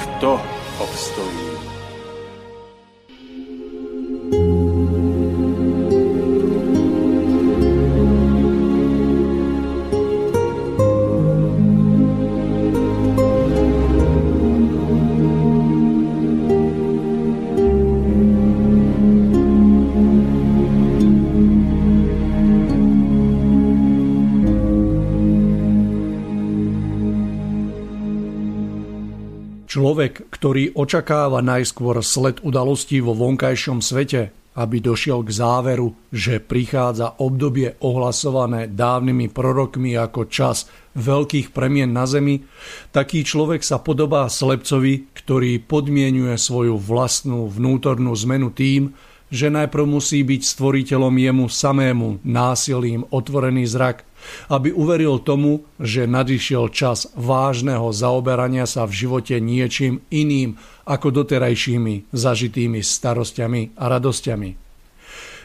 kto obstojí. Človek, ktorý očakáva najskôr sled udalostí vo vonkajšom svete, aby došiel k záveru, že prichádza obdobie ohlasované dávnymi prorokmi ako čas veľkých premien na zemi, taký človek sa podobá slepcovi, ktorý podmienuje svoju vlastnú vnútornú zmenu tým, že najprv musí byť stvoriteľom jemu samému násilím otvorený zrak, aby uveril tomu, že nadišiel čas vážneho zaoberania sa v živote niečím iným ako doterajšími zažitými starostiami a radosťami.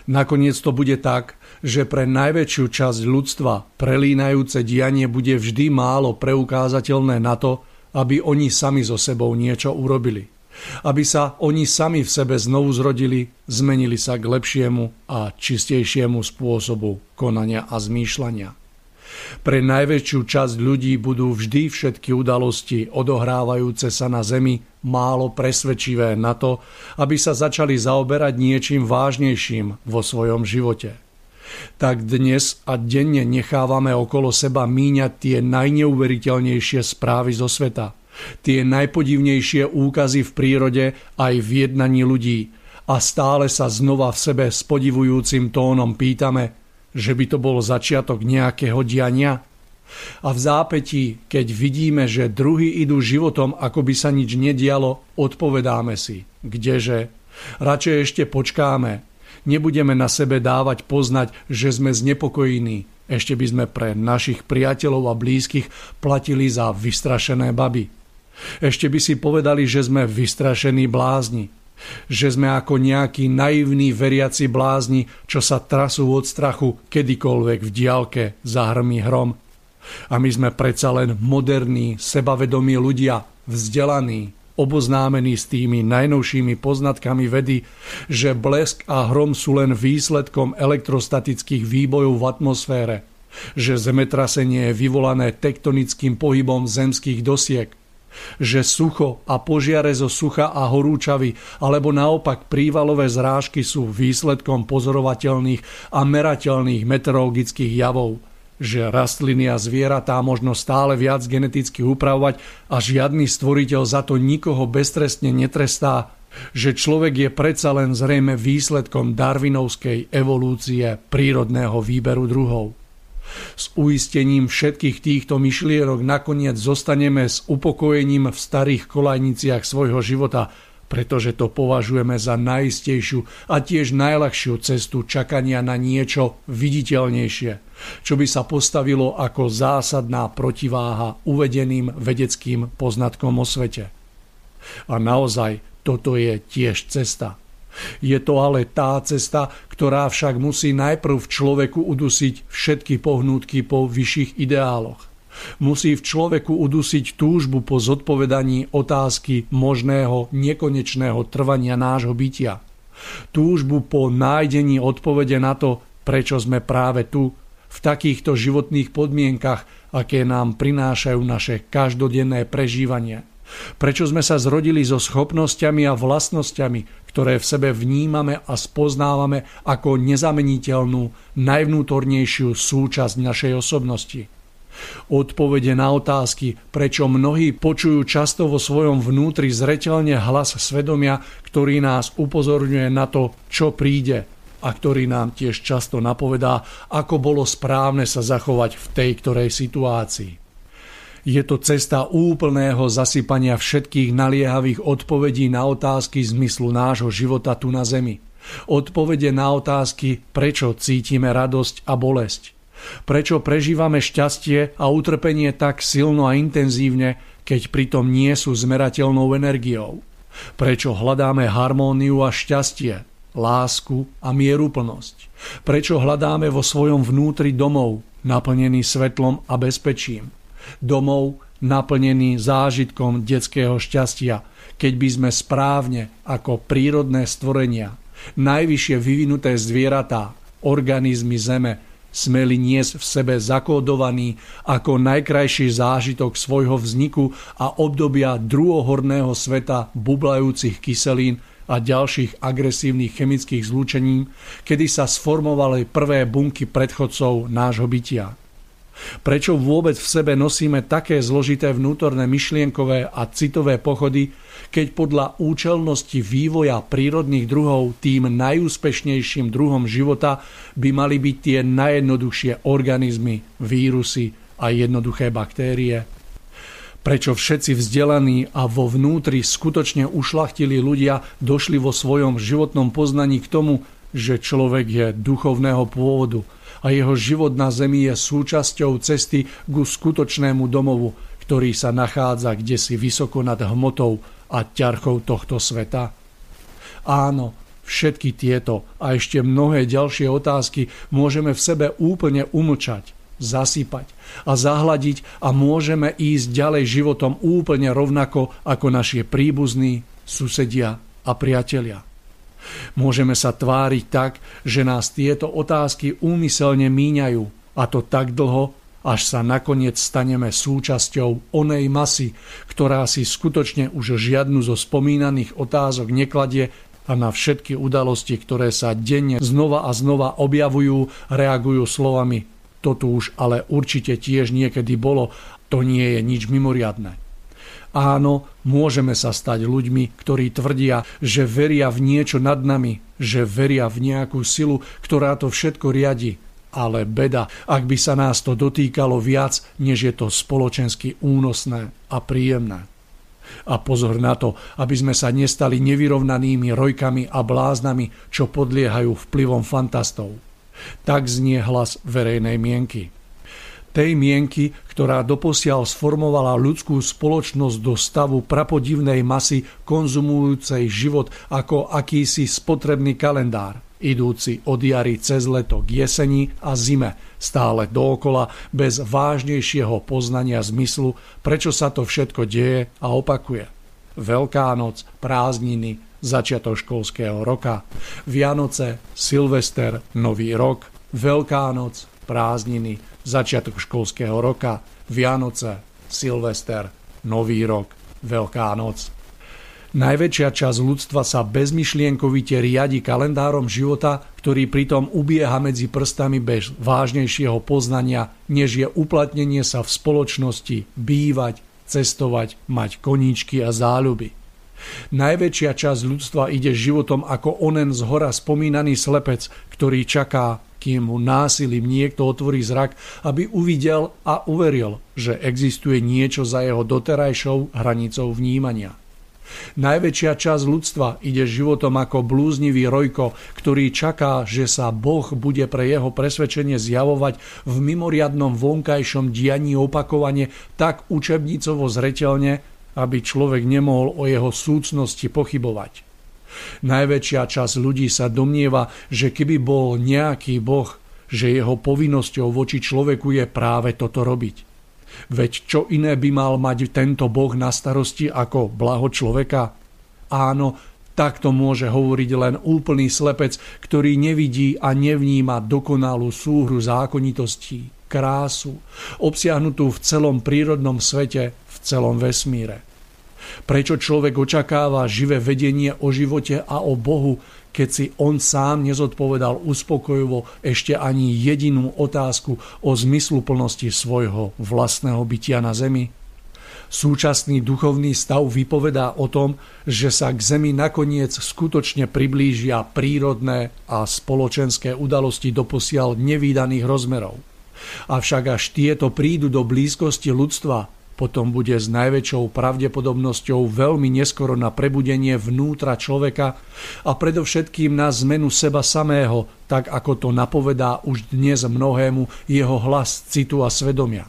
Nakoniec to bude tak, že pre najväčšiu časť ľudstva prelínajúce dianie bude vždy málo preukázateľné na to, aby oni sami so sebou niečo urobili. Aby sa oni sami v sebe znovu zrodili, zmenili sa k lepšiemu a čistejšiemu spôsobu konania a zmýšľania. Pre najväčšiu časť ľudí budú vždy všetky udalosti odohrávajúce sa na Zemi málo presvedčivé na to, aby sa začali zaoberať niečím vážnejším vo svojom živote. Tak dnes a denne nechávame okolo seba míňať tie najneuveriteľnejšie správy zo sveta, tie najpodivnejšie úkazy v prírode aj v jednaní ľudí a stále sa znova v sebe s podivujúcim tónom pýtame – že by to bol začiatok nejakého diania? A v zápetí, keď vidíme, že druhý idú životom, ako by sa nič nedialo, odpovedáme si, kdeže, radšej ešte počkáme, nebudeme na sebe dávať poznať, že sme znepokojení, ešte by sme pre našich priateľov a blízkych platili za vystrašené baby. Ešte by si povedali, že sme vystrašení blázni že sme ako nejakí naivní veriaci blázni, čo sa trasú od strachu kedykoľvek v diálke zahrmí hrom. A my sme predsa len moderní, sebavedomí ľudia, vzdelaní, oboznámení s tými najnovšími poznatkami vedy, že blesk a hrom sú len výsledkom elektrostatických výbojov v atmosfére, že zemetrasenie je vyvolané tektonickým pohybom zemských dosiek – že sucho a požiare zo sucha a horúčavy alebo naopak prívalové zrážky sú výsledkom pozorovateľných a merateľných meteorologických javov že rastliny a zvieratá možno stále viac geneticky upravovať a žiadny stvoriteľ za to nikoho beztrestne netrestá, že človek je predsa len zrejme výsledkom darvinovskej evolúcie prírodného výberu druhov. S uistením všetkých týchto myšlienok nakoniec zostaneme s upokojením v starých kolajniciach svojho života, pretože to považujeme za najistejšiu a tiež najľahšiu cestu čakania na niečo viditeľnejšie, čo by sa postavilo ako zásadná protiváha uvedeným vedeckým poznatkom o svete. A naozaj toto je tiež cesta. Je to ale tá cesta, ktorá však musí najprv v človeku udusiť všetky pohnútky po vyšších ideáloch. Musí v človeku udusiť túžbu po zodpovedaní otázky možného nekonečného trvania nášho bytia. Túžbu po nájdení odpovede na to, prečo sme práve tu, v takýchto životných podmienkach, aké nám prinášajú naše každodenné prežívanie. Prečo sme sa zrodili so schopnosťami a vlastnosťami, ktoré v sebe vnímame a spoznávame ako nezameniteľnú, najvnútornejšiu súčasť našej osobnosti. Odpovede na otázky, prečo mnohí počujú často vo svojom vnútri zreteľne hlas svedomia, ktorý nás upozorňuje na to, čo príde a ktorý nám tiež často napovedá, ako bolo správne sa zachovať v tej ktorej situácii. Je to cesta úplného zasypania všetkých naliehavých odpovedí na otázky zmyslu nášho života tu na Zemi. Odpovede na otázky, prečo cítime radosť a bolesť. Prečo prežívame šťastie a utrpenie tak silno a intenzívne, keď pritom nie sú zmerateľnou energiou. Prečo hľadáme harmóniu a šťastie, lásku a mieruplnosť. Prečo hľadáme vo svojom vnútri domov, naplnený svetlom a bezpečím domov naplnený zážitkom detského šťastia, keď by sme správne ako prírodné stvorenia, najvyššie vyvinuté zvieratá, organizmy Zeme, smeli niesť v sebe zakódovaný ako najkrajší zážitok svojho vzniku a obdobia druhohorného sveta bublajúcich kyselín a ďalších agresívnych chemických zlúčení, kedy sa sformovali prvé bunky predchodcov nášho bytia. Prečo vôbec v sebe nosíme také zložité vnútorné myšlienkové a citové pochody, keď podľa účelnosti vývoja prírodných druhov tým najúspešnejším druhom života by mali byť tie najjednoduchšie organizmy, vírusy a jednoduché baktérie? Prečo všetci vzdelaní a vo vnútri skutočne ušlachtili ľudia došli vo svojom životnom poznaní k tomu, že človek je duchovného pôvodu – a jeho život na zemi je súčasťou cesty ku skutočnému domovu, ktorý sa nachádza kde si vysoko nad hmotou a ťarchou tohto sveta? Áno, všetky tieto a ešte mnohé ďalšie otázky môžeme v sebe úplne umlčať, zasypať a zahladiť a môžeme ísť ďalej životom úplne rovnako ako naši príbuzní, susedia a priatelia. Môžeme sa tváriť tak, že nás tieto otázky úmyselne míňajú, a to tak dlho, až sa nakoniec staneme súčasťou onej masy, ktorá si skutočne už žiadnu zo spomínaných otázok nekladie a na všetky udalosti, ktoré sa denne znova a znova objavujú, reagujú slovami to tu už ale určite tiež niekedy bolo, to nie je nič mimoriadne. Áno, môžeme sa stať ľuďmi, ktorí tvrdia, že veria v niečo nad nami, že veria v nejakú silu, ktorá to všetko riadi. Ale beda, ak by sa nás to dotýkalo viac, než je to spoločensky únosné a príjemné. A pozor na to, aby sme sa nestali nevyrovnanými rojkami a bláznami, čo podliehajú vplyvom fantastov. Tak znie hlas verejnej mienky tej mienky, ktorá doposiaľ sformovala ľudskú spoločnosť do stavu prapodivnej masy konzumujúcej život ako akýsi spotrebný kalendár, idúci od jary cez leto k jeseni a zime, stále dookola, bez vážnejšieho poznania zmyslu, prečo sa to všetko deje a opakuje. Veľká noc, prázdniny, začiatok školského roka, Vianoce, Silvester, Nový rok, Veľká noc, prázdniny, začiatok školského roka, Vianoce, Silvester, Nový rok, Veľká noc. Najväčšia časť ľudstva sa bezmyšlienkovite riadi kalendárom života, ktorý pritom ubieha medzi prstami bez vážnejšieho poznania, než je uplatnenie sa v spoločnosti, bývať, cestovať, mať koníčky a záľuby. Najväčšia časť ľudstva ide životom ako onen z hora spomínaný slepec, ktorý čaká, mu násilím niekto otvorí zrak, aby uvidel a uveril, že existuje niečo za jeho doterajšou hranicou vnímania. Najväčšia časť ľudstva ide životom ako blúznivý rojko, ktorý čaká, že sa Boh bude pre jeho presvedčenie zjavovať v mimoriadnom vonkajšom dianí opakovane tak učebnicovo zretelne, aby človek nemohol o jeho súcnosti pochybovať. Najväčšia časť ľudí sa domnieva, že keby bol nejaký boh, že jeho povinnosťou voči človeku je práve toto robiť. Veď čo iné by mal mať tento boh na starosti ako blaho človeka? Áno, takto môže hovoriť len úplný slepec, ktorý nevidí a nevníma dokonalú súhru zákonitostí, krásu, obsiahnutú v celom prírodnom svete, v celom vesmíre. Prečo človek očakáva živé vedenie o živote a o Bohu, keď si on sám nezodpovedal uspokojivo ešte ani jedinú otázku o zmysluplnosti svojho vlastného bytia na zemi? Súčasný duchovný stav vypovedá o tom, že sa k Zemi nakoniec skutočne priblížia prírodné a spoločenské udalosti doposiaľ nevýdaných rozmerov. Avšak až tieto prídu do blízkosti ľudstva, potom bude s najväčšou pravdepodobnosťou veľmi neskoro na prebudenie vnútra človeka a predovšetkým na zmenu seba samého, tak ako to napovedá už dnes mnohému jeho hlas citu a svedomia.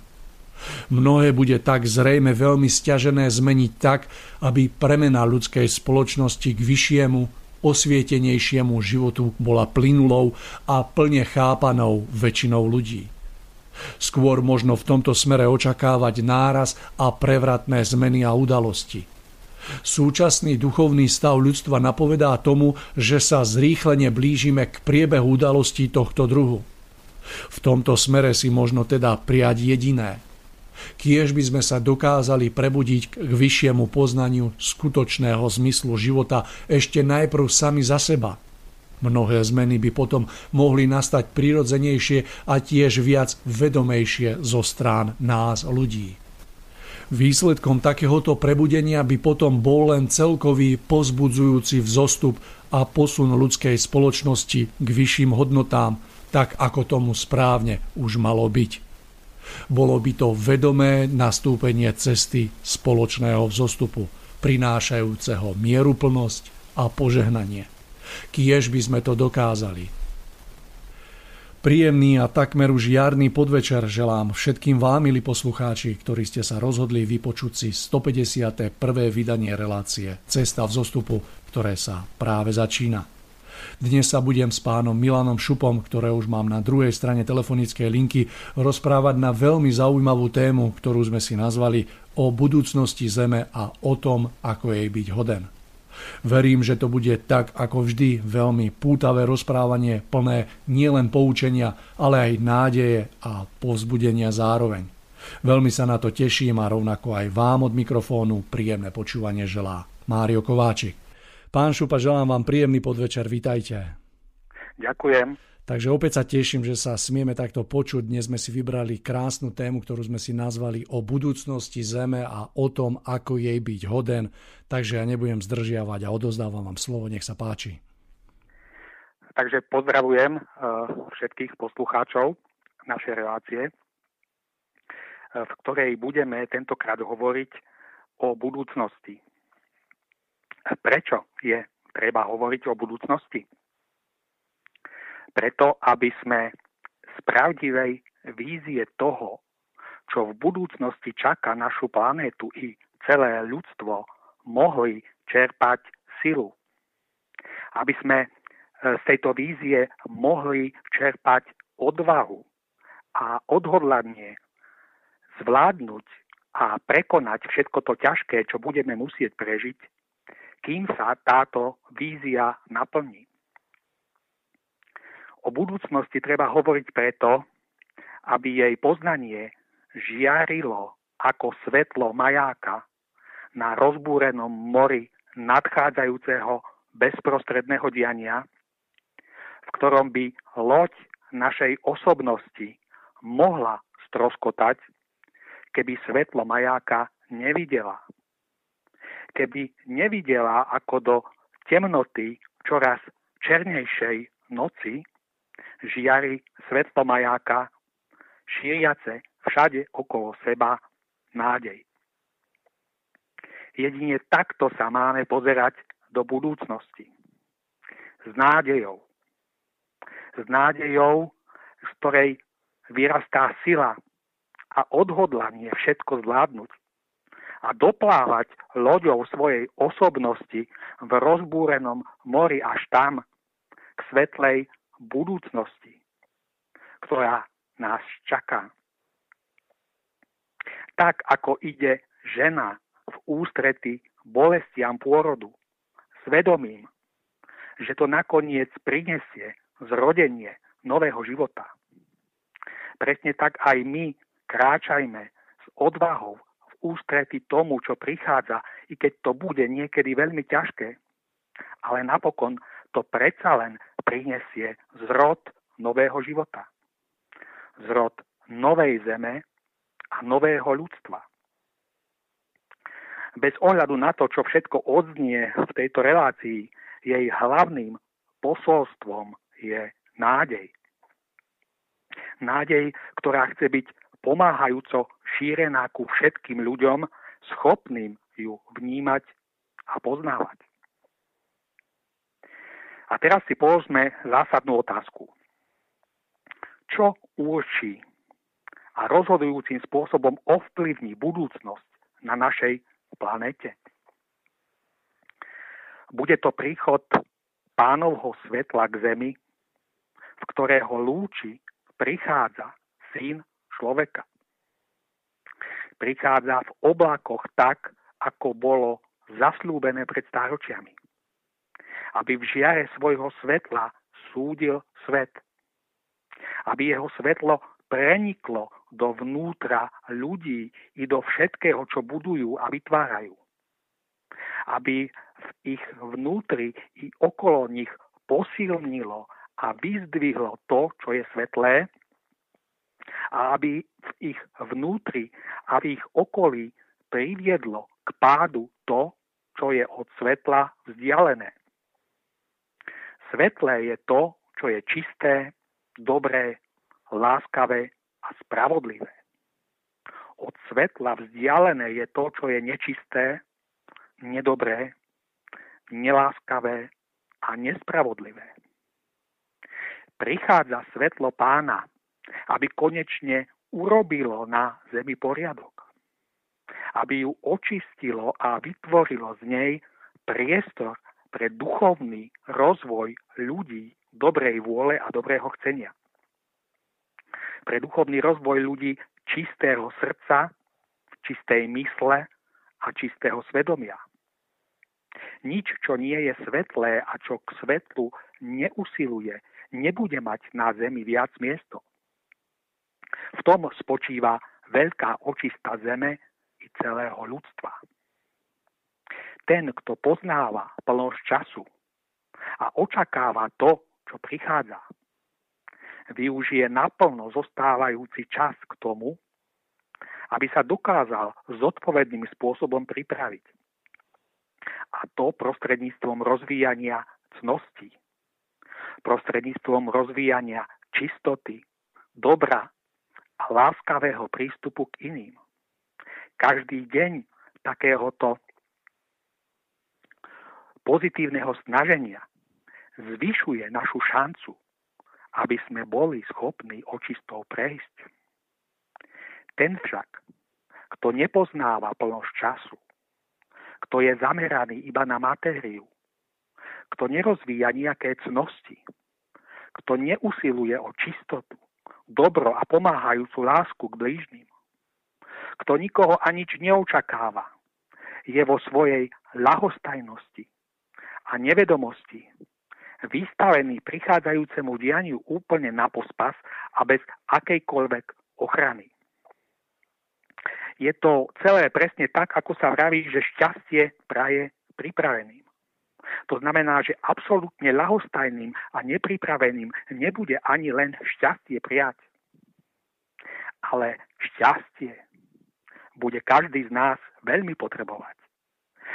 Mnohé bude tak zrejme veľmi stiažené zmeniť tak, aby premena ľudskej spoločnosti k vyššiemu, osvietenejšiemu životu bola plynulou a plne chápanou väčšinou ľudí. Skôr možno v tomto smere očakávať náraz a prevratné zmeny a udalosti. Súčasný duchovný stav ľudstva napovedá tomu, že sa zrýchlene blížime k priebehu udalostí tohto druhu. V tomto smere si možno teda prijať jediné. Kiež by sme sa dokázali prebudiť k vyššiemu poznaniu skutočného zmyslu života ešte najprv sami za seba – Mnohé zmeny by potom mohli nastať prirodzenejšie a tiež viac vedomejšie zo strán nás ľudí. Výsledkom takéhoto prebudenia by potom bol len celkový pozbudzujúci vzostup a posun ľudskej spoločnosti k vyšším hodnotám, tak ako tomu správne už malo byť. Bolo by to vedomé nastúpenie cesty spoločného vzostupu, prinášajúceho mieruplnosť a požehnanie kiež by sme to dokázali. Príjemný a takmer už jarný podvečer želám všetkým vám, milí poslucháči, ktorí ste sa rozhodli vypočuť si 151. vydanie relácie Cesta v zostupu, ktoré sa práve začína. Dnes sa budem s pánom Milanom Šupom, ktoré už mám na druhej strane telefonickej linky, rozprávať na veľmi zaujímavú tému, ktorú sme si nazvali o budúcnosti Zeme a o tom, ako jej byť hoden. Verím, že to bude tak ako vždy veľmi pútavé rozprávanie, plné nielen poučenia, ale aj nádeje a povzbudenia zároveň. Veľmi sa na to teším a rovnako aj vám od mikrofónu príjemné počúvanie želá Mário Kováčik. Pán Šupa, želám vám príjemný podvečer, vitajte. Ďakujem. Takže opäť sa teším, že sa smieme takto počuť. Dnes sme si vybrali krásnu tému, ktorú sme si nazvali o budúcnosti Zeme a o tom, ako jej byť hoden. Takže ja nebudem zdržiavať a odozdávam vám slovo. Nech sa páči. Takže pozdravujem eh, všetkých poslucháčov našej relácie, eh, v ktorej budeme tentokrát hovoriť o budúcnosti. Prečo je treba hovoriť o budúcnosti? Preto, aby sme z pravdivej vízie toho, čo v budúcnosti čaká našu planétu i celé ľudstvo, mohli čerpať silu. Aby sme e, z tejto vízie mohli čerpať odvahu a odhodlanie zvládnuť a prekonať všetko to ťažké, čo budeme musieť prežiť, kým sa táto vízia naplní. O budúcnosti treba hovoriť preto, aby jej poznanie žiarilo ako svetlo majáka na rozbúrenom mori nadchádzajúceho bezprostredného diania, v ktorom by loď našej osobnosti mohla stroskotať, keby svetlo majáka nevidela. Keby nevidela, ako do temnoty čoraz černejšej noci žiari svetlo majáka, šíriace všade okolo seba nádej. Jedine takto sa máme pozerať do budúcnosti. S nádejou. S nádejou, z ktorej vyrastá sila a odhodlanie všetko zvládnuť a doplávať loďou svojej osobnosti v rozbúrenom mori až tam, k svetlej budúcnosti, ktorá nás čaká. Tak ako ide žena v ústrety bolestiam pôrodu, svedomím, že to nakoniec prinesie zrodenie nového života. Presne tak aj my kráčajme s odvahou v ústrety tomu, čo prichádza, i keď to bude niekedy veľmi ťažké. Ale napokon to predsa len prinesie zrod nového života. Zrod novej zeme a nového ľudstva. Bez ohľadu na to, čo všetko odznie v tejto relácii, jej hlavným posolstvom je nádej. Nádej, ktorá chce byť pomáhajúco šírená ku všetkým ľuďom, schopným ju vnímať a poznávať. A teraz si položme zásadnú otázku. Čo určí a rozhodujúcim spôsobom ovplyvní budúcnosť na našej planete? Bude to príchod pánovho svetla k Zemi, v ktorého lúči prichádza syn človeka. Prichádza v oblakoch tak, ako bolo zaslúbené pred stáročiami. Aby v žiare svojho svetla súdil svet. Aby jeho svetlo preniklo dovnútra ľudí i do všetkého, čo budujú a vytvárajú. Aby v ich vnútri i okolo nich posilnilo a vyzdvihlo to, čo je svetlé a aby v ich vnútri a v ich okolí priviedlo k pádu to, čo je od svetla vzdialené. Svetlé je to, čo je čisté, dobré, láskavé a spravodlivé. Od svetla vzdialené je to, čo je nečisté, nedobré, neláskavé a nespravodlivé. Prichádza svetlo pána, aby konečne urobilo na zemi poriadok. Aby ju očistilo a vytvorilo z nej priestor pre duchovný rozvoj ľudí dobrej vôle a dobrého chcenia. Pre duchovný rozvoj ľudí čistého srdca, čistej mysle a čistého svedomia. Nič, čo nie je svetlé a čo k svetlu neusiluje, nebude mať na zemi viac miesto. V tom spočíva veľká očista zeme i celého ľudstva. Ten, kto poznáva plnosť času a očakáva to, čo prichádza, využije naplno zostávajúci čas k tomu, aby sa dokázal zodpovedným spôsobom pripraviť. A to prostredníctvom rozvíjania cností, prostredníctvom rozvíjania čistoty, dobra a láskavého prístupu k iným. Každý deň takéhoto pozitívneho snaženia zvyšuje našu šancu, aby sme boli schopní očistou prejsť. Ten však, kto nepoznáva plnosť času, kto je zameraný iba na matériu, kto nerozvíja nejaké cnosti, kto neusiluje o čistotu, dobro a pomáhajúcu lásku k blížnym. Kto nikoho a nič neočakáva, je vo svojej lahostajnosti a nevedomosti vystavený prichádzajúcemu dianiu úplne na pospas a bez akejkoľvek ochrany. Je to celé presne tak, ako sa vraví, že šťastie praje pripraveným. To znamená, že absolútne lahostajným a nepripraveným nebude ani len šťastie prijať. Ale šťastie bude každý z nás veľmi potrebovať.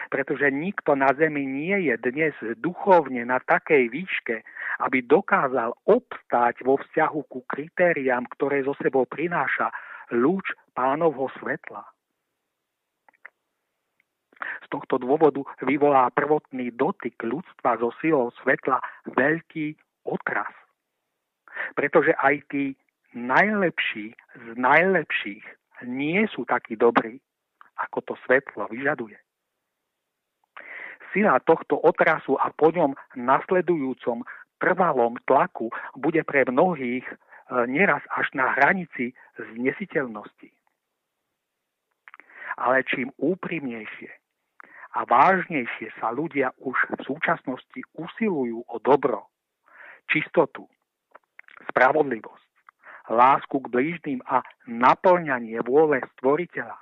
Pretože nikto na Zemi nie je dnes duchovne na takej výške, aby dokázal obstáť vo vzťahu ku kritériám, ktoré zo sebou prináša lúč pánovho svetla. Z tohto dôvodu vyvolá prvotný dotyk ľudstva so silou svetla veľký otras. Pretože aj tí najlepší z najlepších nie sú takí dobrí, ako to svetlo vyžaduje. Sila tohto otrasu a po ňom nasledujúcom trvalom tlaku bude pre mnohých e, neraz až na hranici znesiteľnosti. Ale čím úprimnejšie a vážnejšie sa ľudia už v súčasnosti usilujú o dobro, čistotu, spravodlivosť, lásku k blížným a naplňanie vôle stvoriteľa.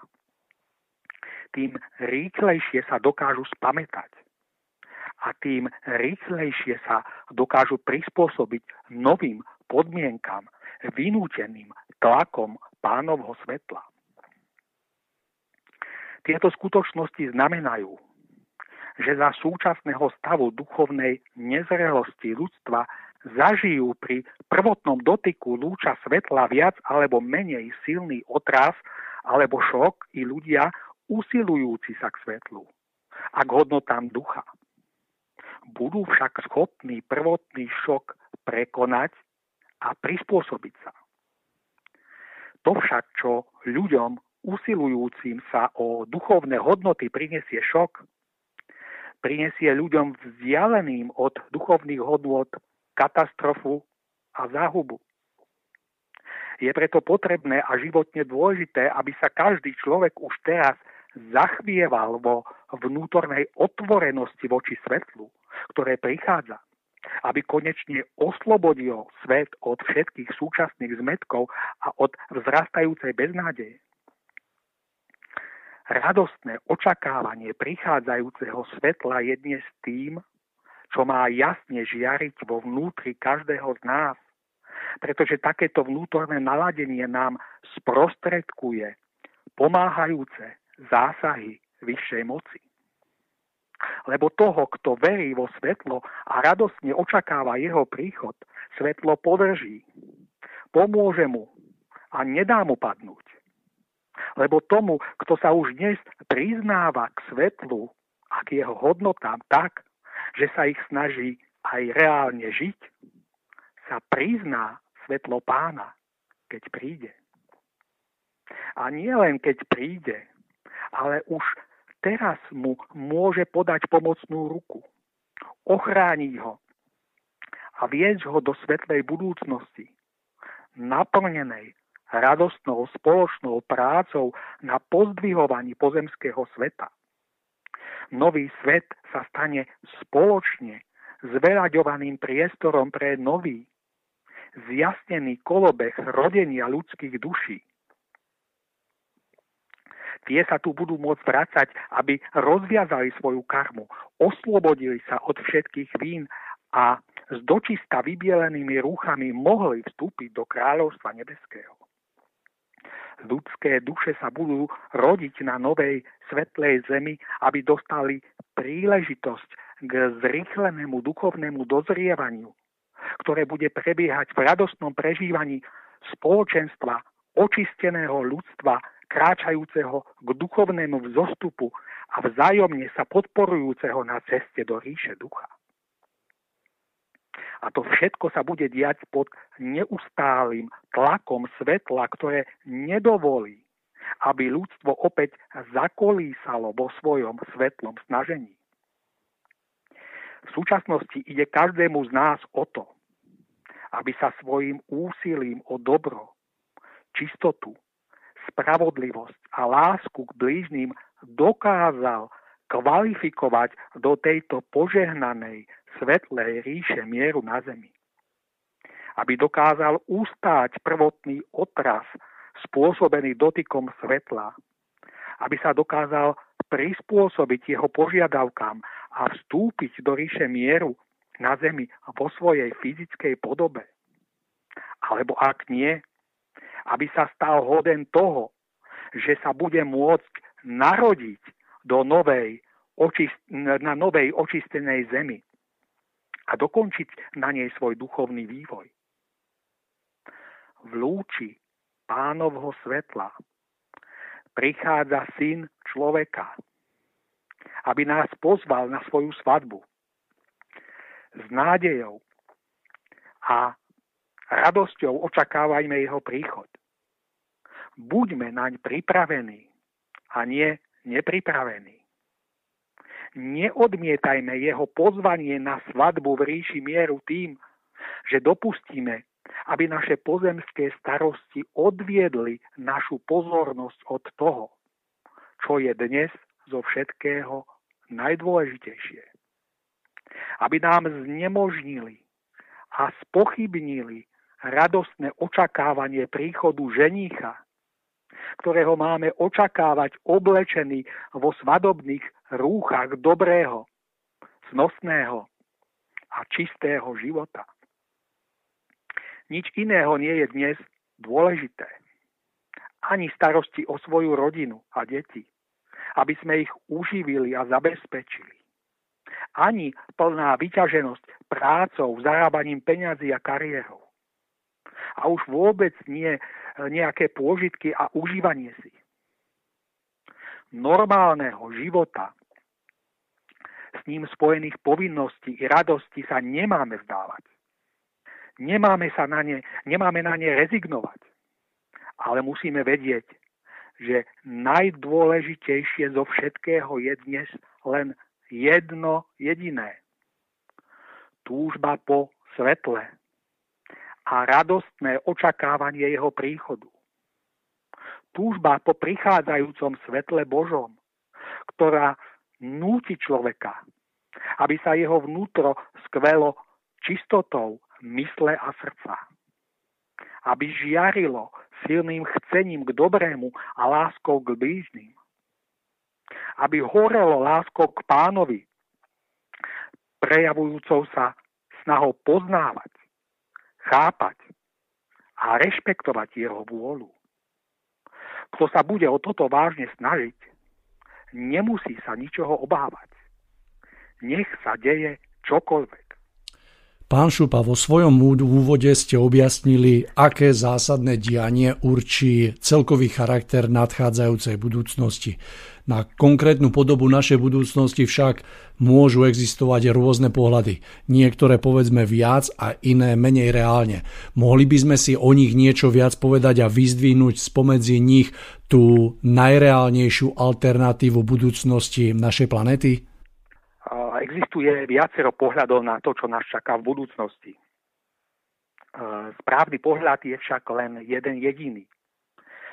Tým rýchlejšie sa dokážu spamätať. A tým rýchlejšie sa dokážu prispôsobiť novým podmienkam, vynúteným tlakom pánovho svetla. Tieto skutočnosti znamenajú, že za súčasného stavu duchovnej nezrelosti ľudstva zažijú pri prvotnom dotyku lúča svetla viac alebo menej silný otras alebo šok i ľudia usilujúci sa k svetlu a k hodnotám ducha. Budú však schopní prvotný šok prekonať a prispôsobiť sa. To však, čo ľuďom usilujúcim sa o duchovné hodnoty prinesie šok, prinesie ľuďom vzdialeným od duchovných hodnot katastrofu a záhubu. Je preto potrebné a životne dôležité, aby sa každý človek už teraz zachvieval vo vnútornej otvorenosti voči svetlu, ktoré prichádza, aby konečne oslobodil svet od všetkých súčasných zmetkov a od vzrastajúcej beznádeje radostné očakávanie prichádzajúceho svetla je dnes tým, čo má jasne žiariť vo vnútri každého z nás. Pretože takéto vnútorné naladenie nám sprostredkuje pomáhajúce zásahy vyššej moci. Lebo toho, kto verí vo svetlo a radostne očakáva jeho príchod, svetlo podrží, pomôže mu a nedá mu padnúť. Lebo tomu, kto sa už dnes priznáva k svetlu a k jeho hodnotám tak, že sa ich snaží aj reálne žiť, sa prizná svetlo pána, keď príde. A nie len keď príde, ale už teraz mu môže podať pomocnú ruku, ochrániť ho a viesť ho do svetlej budúcnosti, naplnenej radostnou spoločnou prácou na pozdvihovaní pozemského sveta. Nový svet sa stane spoločne zveraďovaným priestorom pre nový, zjasnený kolobeh rodenia ľudských duší. Tie sa tu budú môcť vrácať, aby rozviazali svoju karmu, oslobodili sa od všetkých vín a s dočista vybielenými rúchami mohli vstúpiť do kráľovstva nebeského. Ľudské duše sa budú rodiť na novej svetlej zemi, aby dostali príležitosť k zrýchlenému duchovnému dozrievaniu, ktoré bude prebiehať v radostnom prežívaní spoločenstva očisteného ľudstva, kráčajúceho k duchovnému vzostupu a vzájomne sa podporujúceho na ceste do ríše ducha. A to všetko sa bude diať pod neustálým tlakom svetla, ktoré nedovolí, aby ľudstvo opäť zakolísalo vo svojom svetlom snažení. V súčasnosti ide každému z nás o to, aby sa svojim úsilím o dobro, čistotu, spravodlivosť a lásku k blížným dokázal kvalifikovať do tejto požehnanej svetlej ríše mieru na zemi. Aby dokázal ustáť prvotný otras spôsobený dotykom svetla, aby sa dokázal prispôsobiť jeho požiadavkám a vstúpiť do ríše mieru na zemi vo svojej fyzickej podobe. Alebo ak nie, aby sa stal hoden toho, že sa bude môcť narodiť do novej, očist, na novej očistenej zemi a dokončiť na nej svoj duchovný vývoj. V lúči pánovho svetla prichádza syn človeka, aby nás pozval na svoju svadbu s nádejou a radosťou očakávajme jeho príchod. Buďme naň pripravení a nie nepripravení neodmietajme jeho pozvanie na svadbu v ríši mieru tým, že dopustíme, aby naše pozemské starosti odviedli našu pozornosť od toho, čo je dnes zo všetkého najdôležitejšie. Aby nám znemožnili a spochybnili radostné očakávanie príchodu ženícha ktorého máme očakávať oblečený vo svadobných rúchach dobrého, snosného a čistého života. Nič iného nie je dnes dôležité. Ani starosti o svoju rodinu a deti, aby sme ich uživili a zabezpečili. Ani plná vyťaženosť prácou, zarábaním peňazí a kariérou. A už vôbec nie nejaké pôžitky a užívanie si. Normálneho života s ním spojených povinností i radosti sa nemáme vzdávať. Nemáme, sa na ne, nemáme na ne rezignovať. Ale musíme vedieť, že najdôležitejšie zo všetkého je dnes len jedno jediné. Túžba po svetle a radostné očakávanie jeho príchodu. Túžba po prichádzajúcom svetle Božom, ktorá núti človeka, aby sa jeho vnútro skvelo čistotou mysle a srdca. Aby žiarilo silným chcením k dobrému a láskou k blížnym. Aby horelo láskou k pánovi, prejavujúcou sa snahou poznávať, chápať a rešpektovať jeho vôľu. Kto sa bude o toto vážne snažiť, nemusí sa ničoho obávať. Nech sa deje čokoľvek. Pán Šupa, vo svojom úvode ste objasnili, aké zásadné dianie určí celkový charakter nadchádzajúcej budúcnosti. Na konkrétnu podobu našej budúcnosti však môžu existovať rôzne pohľady. Niektoré povedzme viac a iné menej reálne. Mohli by sme si o nich niečo viac povedať a vyzdvihnúť spomedzi nich tú najreálnejšiu alternatívu budúcnosti našej planety? Existuje viacero pohľadov na to, čo nás čaká v budúcnosti. E, správny pohľad je však len jeden jediný.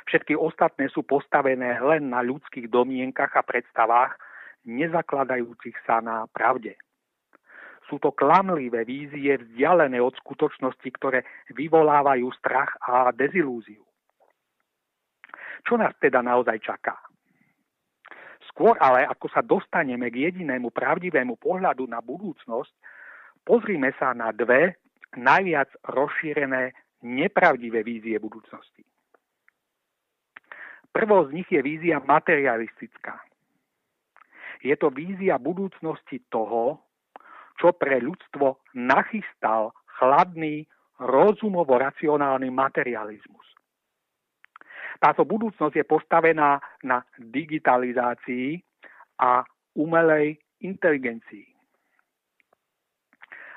Všetky ostatné sú postavené len na ľudských domienkach a predstavách, nezakladajúcich sa na pravde. Sú to klamlivé vízie vzdialené od skutočnosti, ktoré vyvolávajú strach a dezilúziu. Čo nás teda naozaj čaká? Skôr ale, ako sa dostaneme k jedinému pravdivému pohľadu na budúcnosť, pozrime sa na dve najviac rozšírené nepravdivé vízie budúcnosti. Prvou z nich je vízia materialistická. Je to vízia budúcnosti toho, čo pre ľudstvo nachystal chladný, rozumovo-racionálny materializmus. Táto budúcnosť je postavená na digitalizácii a umelej inteligencii.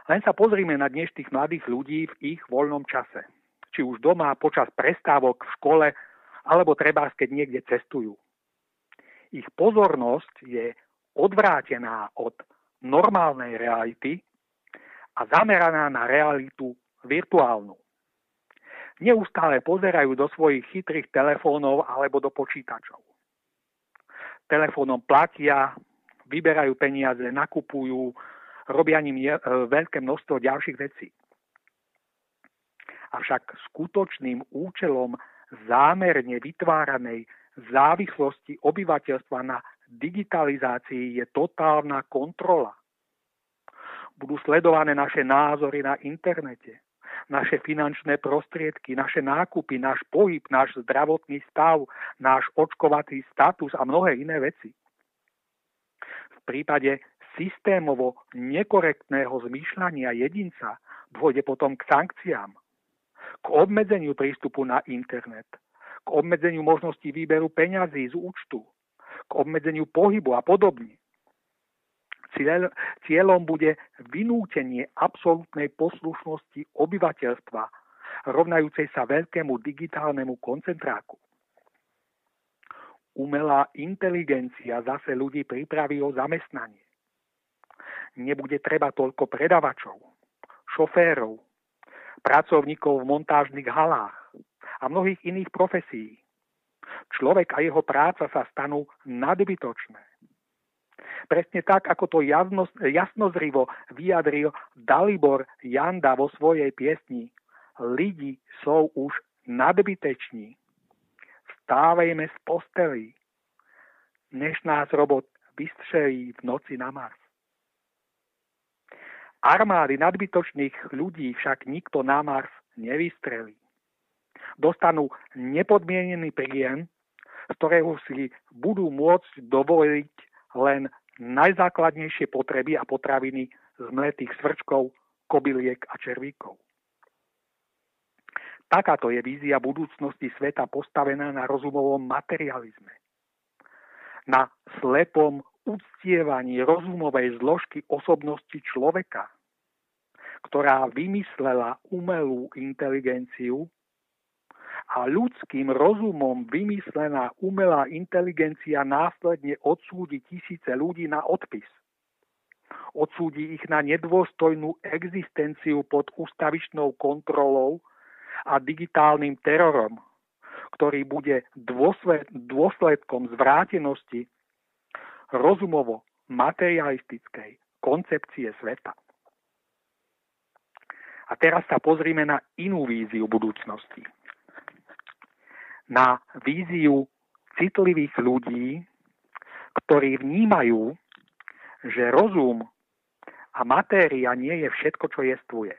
Len sa pozrime na dnešných mladých ľudí v ich voľnom čase. Či už doma, počas prestávok v škole, alebo treba, keď niekde cestujú. Ich pozornosť je odvrátená od normálnej reality a zameraná na realitu virtuálnu neustále pozerajú do svojich chytrých telefónov alebo do počítačov. Telefónom platia, vyberajú peniaze, nakupujú, robia ním e, veľké množstvo ďalších vecí. Avšak skutočným účelom zámerne vytváranej závislosti obyvateľstva na digitalizácii je totálna kontrola. Budú sledované naše názory na internete, naše finančné prostriedky, naše nákupy, náš pohyb, náš zdravotný stav, náš očkovatý status a mnohé iné veci. V prípade systémovo nekorektného zmýšľania jedinca dôjde potom k sankciám, k obmedzeniu prístupu na internet, k obmedzeniu možností výberu peňazí z účtu, k obmedzeniu pohybu a podobne. Cieľ, cieľom bude vynútenie absolútnej poslušnosti obyvateľstva, rovnajúcej sa veľkému digitálnemu koncentráku. Umelá inteligencia zase ľudí pripraví o zamestnanie. Nebude treba toľko predavačov, šoférov, pracovníkov v montážnych halách a mnohých iných profesí. Človek a jeho práca sa stanú nadbytočné Presne tak, ako to jasno, jasnozrivo vyjadril Dalibor Janda vo svojej piesni. Lidi sú už nadbyteční. V stávejme z posteli, než nás robot vystřelí v noci na Mars. Armády nadbytočných ľudí však nikto na Mars nevystrelí. Dostanú nepodmienený príjem, z ktorého si budú môcť dovoliť len najzákladnejšie potreby a potraviny z mletých svrčkov, kobyliek a červíkov. Takáto je vízia budúcnosti sveta postavená na rozumovom materializme. Na slepom uctievaní rozumovej zložky osobnosti človeka, ktorá vymyslela umelú inteligenciu a ľudským rozumom vymyslená umelá inteligencia následne odsúdi tisíce ľudí na odpis. Odsúdi ich na nedôstojnú existenciu pod ustavičnou kontrolou a digitálnym terorom, ktorý bude dôsledkom zvrátenosti rozumovo materialistickej koncepcie sveta. A teraz sa pozrime na inú víziu budúcnosti. Na víziu citlivých ľudí, ktorí vnímajú, že rozum a matéria nie je všetko, čo jestvuje.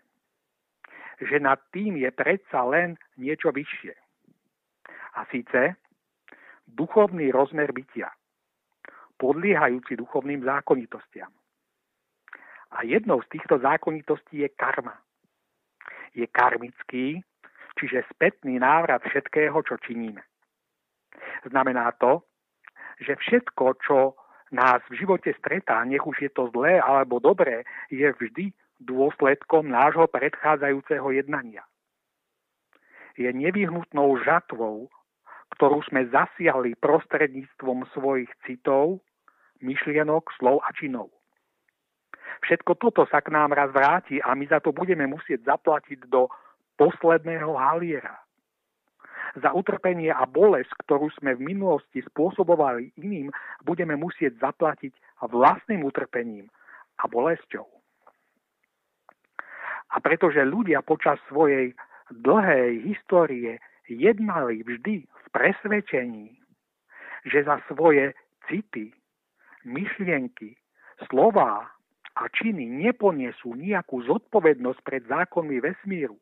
Že nad tým je predsa len niečo vyššie. A síce duchovný rozmer bytia podliehajúci duchovným zákonitostiam. A jednou z týchto zákonitostí je karma. Je karmický, čiže spätný návrat všetkého, čo činíme. Znamená to, že všetko, čo nás v živote stretá, nech už je to zlé alebo dobré, je vždy dôsledkom nášho predchádzajúceho jednania. Je nevyhnutnou žatvou, ktorú sme zasiahli prostredníctvom svojich citov myšlienok, slov a činov. Všetko toto sa k nám raz vráti a my za to budeme musieť zaplatiť do posledného haliera. Za utrpenie a bolesť, ktorú sme v minulosti spôsobovali iným, budeme musieť zaplatiť vlastným utrpením a bolesťou. A pretože ľudia počas svojej dlhej histórie jednali vždy v presvedčení, že za svoje city, myšlienky, slová a činy neponiesú nejakú zodpovednosť pred zákonmi vesmíru.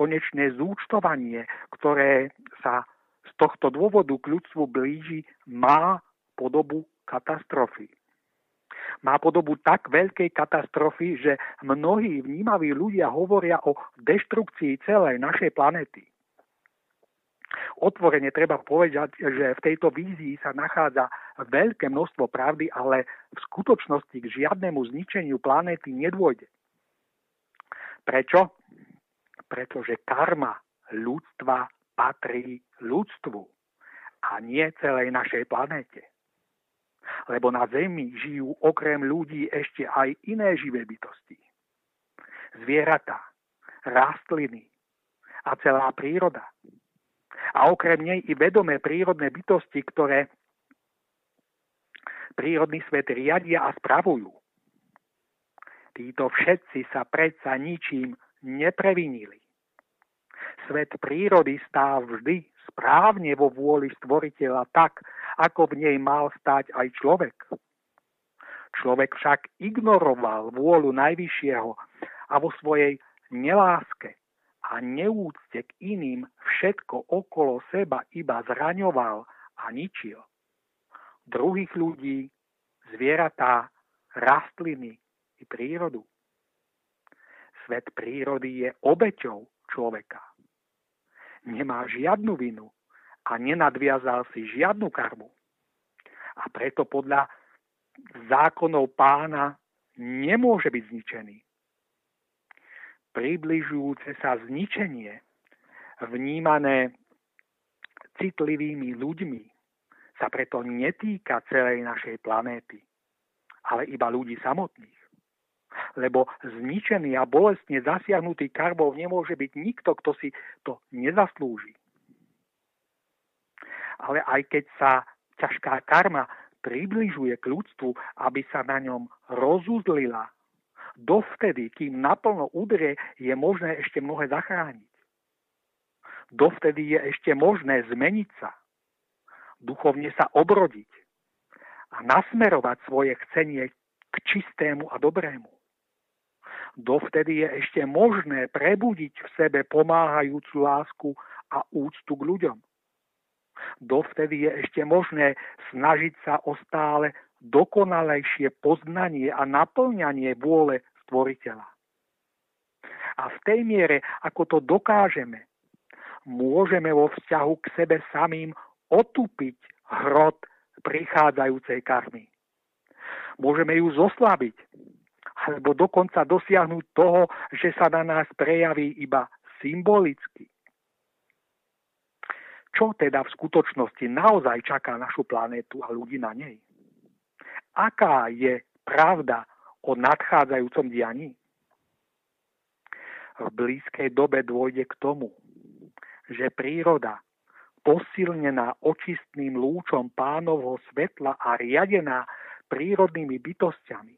Konečné zúčtovanie, ktoré sa z tohto dôvodu k ľudstvu blíži, má podobu katastrofy. Má podobu tak veľkej katastrofy, že mnohí vnímaví ľudia hovoria o deštrukcii celej našej planety. Otvorene treba povedať, že v tejto vízii sa nachádza veľké množstvo pravdy, ale v skutočnosti k žiadnemu zničeniu planéty nedôjde. Prečo? Pretože karma ľudstva patrí ľudstvu a nie celej našej planéte. Lebo na Zemi žijú okrem ľudí ešte aj iné živé bytosti. Zvieratá, rastliny a celá príroda a okrem nej i vedomé prírodné bytosti, ktoré prírodný svet riadia a spravujú. Títo všetci sa predsa ničím neprevinili. Svet prírody stá vždy správne vo vôli stvoriteľa tak, ako v nej mal stať aj človek. Človek však ignoroval vôľu Najvyššieho a vo svojej neláske a neúcte k iným všetko okolo seba iba zraňoval a ničil. Druhých ľudí, zvieratá, rastliny i prírodu. Svet prírody je obeťou človeka. Nemá žiadnu vinu a nenadviazal si žiadnu karmu. A preto podľa zákonov pána nemôže byť zničený približujúce sa zničenie, vnímané citlivými ľuďmi, sa preto netýka celej našej planéty, ale iba ľudí samotných. Lebo zničený a bolestne zasiahnutý karbov nemôže byť nikto, kto si to nezaslúži. Ale aj keď sa ťažká karma približuje k ľudstvu, aby sa na ňom rozuzlila dovtedy, kým naplno udrie, je možné ešte mnohé zachrániť. Dovtedy je ešte možné zmeniť sa, duchovne sa obrodiť a nasmerovať svoje chcenie k čistému a dobrému. Dovtedy je ešte možné prebudiť v sebe pomáhajúcu lásku a úctu k ľuďom. Dovtedy je ešte možné snažiť sa o stále dokonalejšie poznanie a naplňanie vôle stvoriteľa. A v tej miere, ako to dokážeme, môžeme vo vzťahu k sebe samým otupiť hrot prichádzajúcej karmy. Môžeme ju zoslabiť, alebo dokonca dosiahnuť toho, že sa na nás prejaví iba symbolicky. Čo teda v skutočnosti naozaj čaká našu planétu a ľudí na nej? Aká je pravda o nadchádzajúcom dianí? V blízkej dobe dôjde k tomu, že príroda, posilnená očistným lúčom pánovho svetla a riadená prírodnými bytostiami,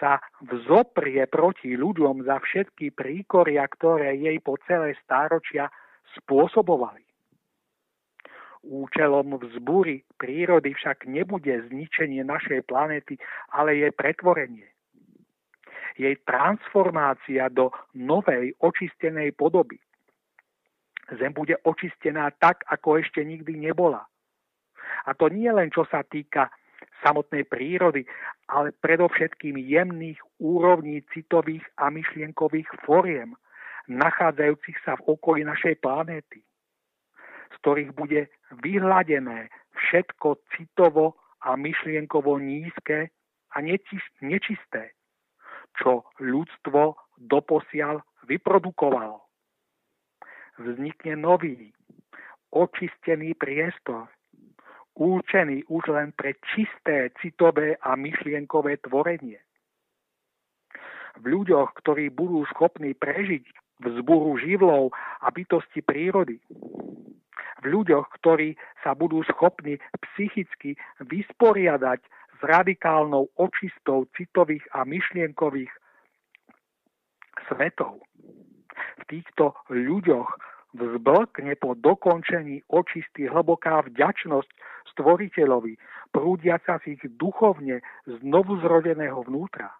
sa vzoprie proti ľuďom za všetky príkoria, ktoré jej po celé stáročia spôsobovali. Účelom vzbúry prírody však nebude zničenie našej planéty, ale jej pretvorenie. Jej transformácia do novej očistenej podoby. Zem bude očistená tak, ako ešte nikdy nebola. A to nie len čo sa týka samotnej prírody, ale predovšetkým jemných úrovní citových a myšlienkových foriem, nachádzajúcich sa v okolí našej planéty z ktorých bude vyhľadené všetko citovo a myšlienkovo nízke a nečisté, čo ľudstvo doposiaľ vyprodukovalo. Vznikne nový, očistený priestor, určený už len pre čisté citové a myšlienkové tvorenie. V ľuďoch, ktorí budú schopní prežiť vzburu živlov a bytosti prírody, v ľuďoch, ktorí sa budú schopní psychicky vysporiadať s radikálnou očistou citových a myšlienkových svetov. V týchto ľuďoch vzblkne po dokončení očisty hlboká vďačnosť stvoriteľovi, prúdiaca z ich duchovne znovu zrodeného vnútra.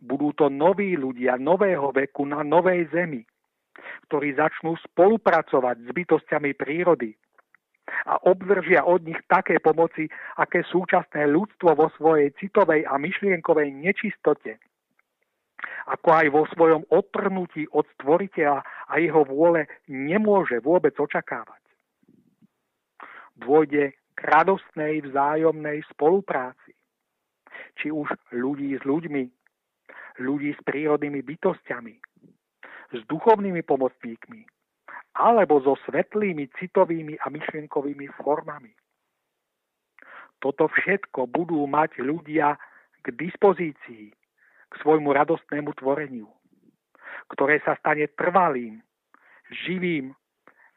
Budú to noví ľudia nového veku na novej zemi, ktorí začnú spolupracovať s bytostiami prírody a obdržia od nich také pomoci, aké súčasné ľudstvo vo svojej citovej a myšlienkovej nečistote, ako aj vo svojom odtrhnutí od stvoriteľa a jeho vôle nemôže vôbec očakávať. Dôjde k radostnej vzájomnej spolupráci, či už ľudí s ľuďmi, ľudí s prírodnými bytostiami, s duchovnými pomocníkmi alebo so svetlými citovými a myšlienkovými formami. Toto všetko budú mať ľudia k dispozícii, k svojmu radostnému tvoreniu, ktoré sa stane trvalým, živým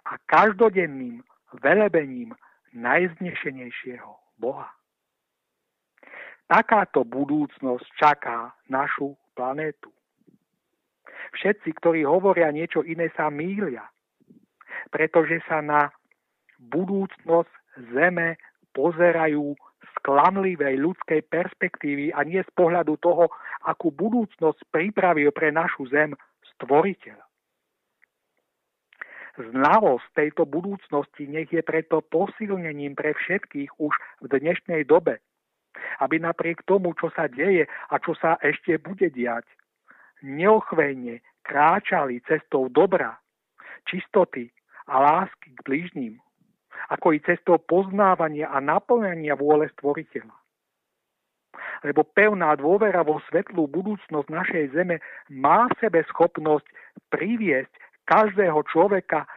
a každodenným velebením najznešenejšieho Boha. Takáto budúcnosť čaká našu planétu. Všetci, ktorí hovoria niečo iné, sa mýlia, pretože sa na budúcnosť Zeme pozerajú klamlivej ľudskej perspektívy a nie z pohľadu toho, akú budúcnosť pripravil pre našu Zem stvoriteľ. Znalosť tejto budúcnosti nech je preto posilnením pre všetkých už v dnešnej dobe, aby napriek tomu, čo sa deje a čo sa ešte bude diať, neochvejne kráčali cestou dobra, čistoty a lásky k blížním, ako i cestou poznávania a naplňania vôle stvoriteľa. Lebo pevná dôvera vo svetlú budúcnosť našej zeme má v sebe schopnosť priviesť každého človeka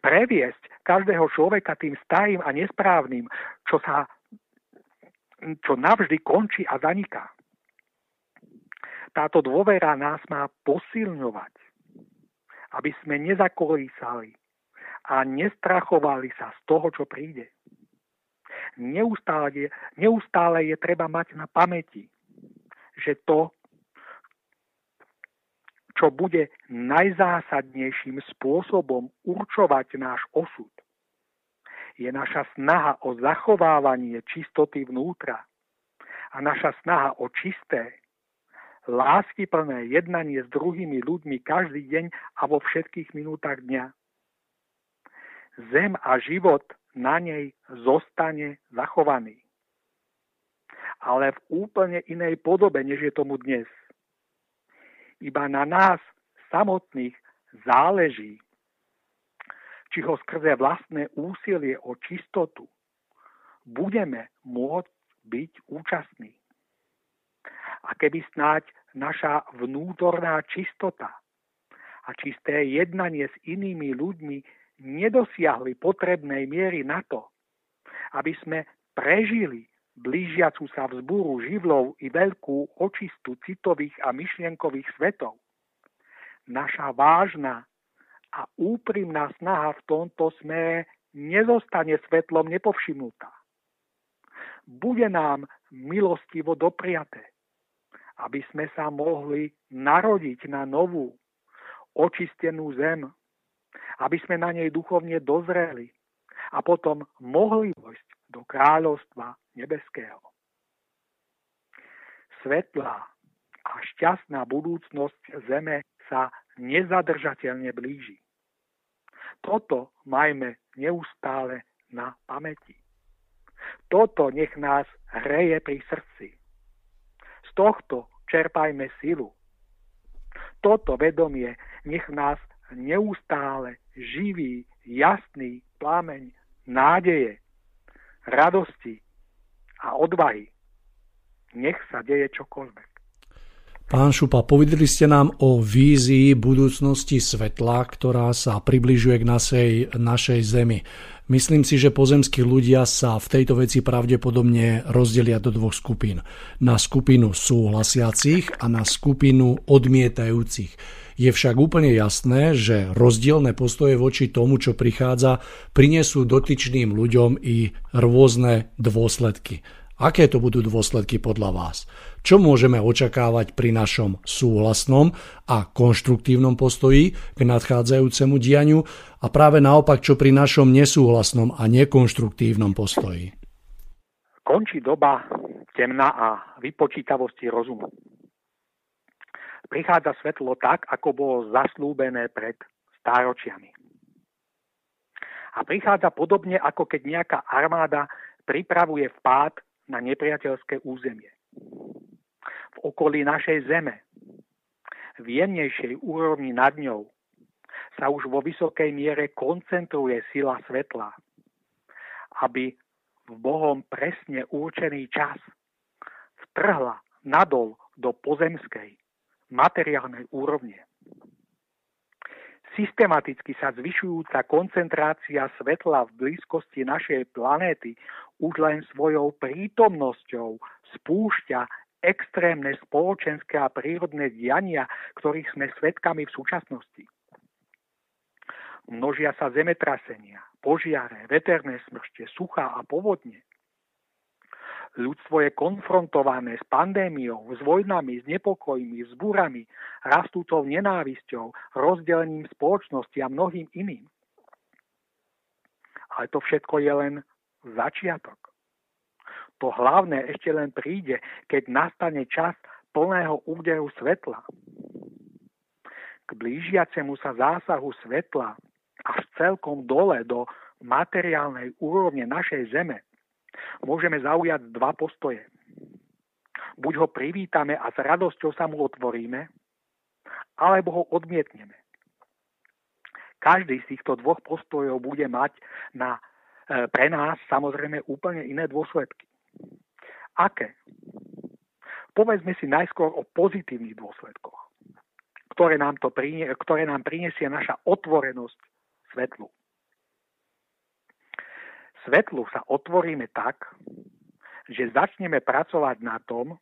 previesť každého človeka tým starým a nesprávnym, čo sa čo navždy končí a zaniká. Táto dôvera nás má posilňovať, aby sme nezakolísali a nestrachovali sa z toho, čo príde. Neustále neustále je treba mať na pamäti, že to, čo bude najzásadnejším spôsobom určovať náš osud, je naša snaha o zachovávanie čistoty vnútra a naša snaha o čisté, láskyplné jednanie s druhými ľuďmi každý deň a vo všetkých minútach dňa. Zem a život na nej zostane zachovaný. Ale v úplne inej podobe, než je tomu dnes. Iba na nás samotných záleží, či ho skrze vlastné úsilie o čistotu budeme môcť byť účastní. A keby snáď naša vnútorná čistota a čisté jednanie s inými ľuďmi nedosiahli potrebnej miery na to, aby sme prežili blížiacu sa vzbúru živlov i veľkú očistu citových a myšlienkových svetov. Naša vážna a úprimná snaha v tomto smere nezostane svetlom nepovšimnutá. Bude nám milostivo dopriaté, aby sme sa mohli narodiť na novú, očistenú zem, aby sme na nej duchovne dozreli a potom mohli vojsť do kráľovstva nebeského. Svetlá a šťastná budúcnosť Zeme sa nezadržateľne blíži. Toto majme neustále na pamäti. Toto nech nás hreje pri srdci. Z tohto čerpajme silu. Toto vedomie nech nás neustále živý, jasný plameň nádeje, radosti a odvahy. Nech sa deje čokoľvek. Pán Šupa, povedali ste nám o vízii budúcnosti svetla, ktorá sa približuje k našej, našej Zemi. Myslím si, že pozemskí ľudia sa v tejto veci pravdepodobne rozdelia do dvoch skupín. Na skupinu súhlasiacich a na skupinu odmietajúcich. Je však úplne jasné, že rozdielne postoje voči tomu, čo prichádza, prinesú dotyčným ľuďom i rôzne dôsledky. Aké to budú dôsledky podľa vás? Čo môžeme očakávať pri našom súhlasnom a konštruktívnom postoji k nadchádzajúcemu dianiu a práve naopak, čo pri našom nesúhlasnom a nekonštruktívnom postoji? Končí doba temná a vypočítavosti rozumu. Prichádza svetlo tak, ako bolo zaslúbené pred stáročiami. A prichádza podobne, ako keď nejaká armáda pripravuje vpád na nepriateľské územie. V okolí našej zeme, v jemnejšej úrovni nad ňou, sa už vo vysokej miere koncentruje sila svetla, aby v Bohom presne určený čas vtrhla nadol do pozemskej, materiálnej úrovne. Systematicky sa zvyšujúca koncentrácia svetla v blízkosti našej planéty už len svojou prítomnosťou spúšťa extrémne spoločenské a prírodné diania, ktorých sme svetkami v súčasnosti. Množia sa zemetrasenia, požiare, veterné smršte, suchá a povodne – Ľudstvo je konfrontované s pandémiou, s vojnami, s nepokojmi, s búrami, rastúcou nenávisťou, rozdelením spoločnosti a mnohým iným. Ale to všetko je len začiatok. To hlavné ešte len príde, keď nastane čas plného úderu svetla. K blížiacemu sa zásahu svetla až celkom dole do materiálnej úrovne našej Zeme môžeme zaujať dva postoje. Buď ho privítame a s radosťou sa mu otvoríme, alebo ho odmietneme. Každý z týchto dvoch postojov bude mať na, e, pre nás samozrejme úplne iné dôsledky. Aké? Povedzme si najskôr o pozitívnych dôsledkoch, ktoré nám, to prinie, ktoré nám prinesie naša otvorenosť svetlu svetlu sa otvoríme tak, že začneme pracovať na tom,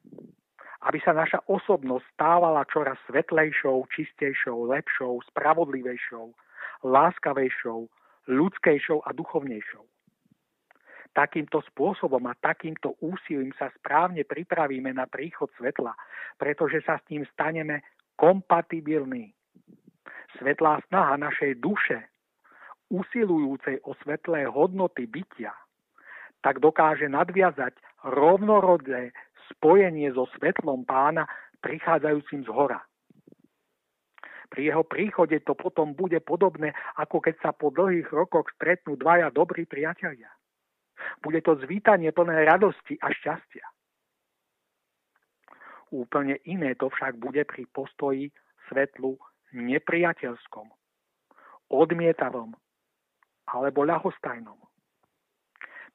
aby sa naša osobnosť stávala čoraz svetlejšou, čistejšou, lepšou, spravodlivejšou, láskavejšou, ľudskejšou a duchovnejšou. Takýmto spôsobom a takýmto úsilím sa správne pripravíme na príchod svetla, pretože sa s ním staneme kompatibilný. Svetlá snaha našej duše, usilujúcej o svetlé hodnoty bytia, tak dokáže nadviazať rovnorodné spojenie so svetlom pána prichádzajúcim z hora. Pri jeho príchode to potom bude podobné, ako keď sa po dlhých rokoch stretnú dvaja dobrí priatelia. Bude to zvítanie plné radosti a šťastia. Úplne iné to však bude pri postoji svetlu nepriateľskom, odmietavom alebo ľahostajnom.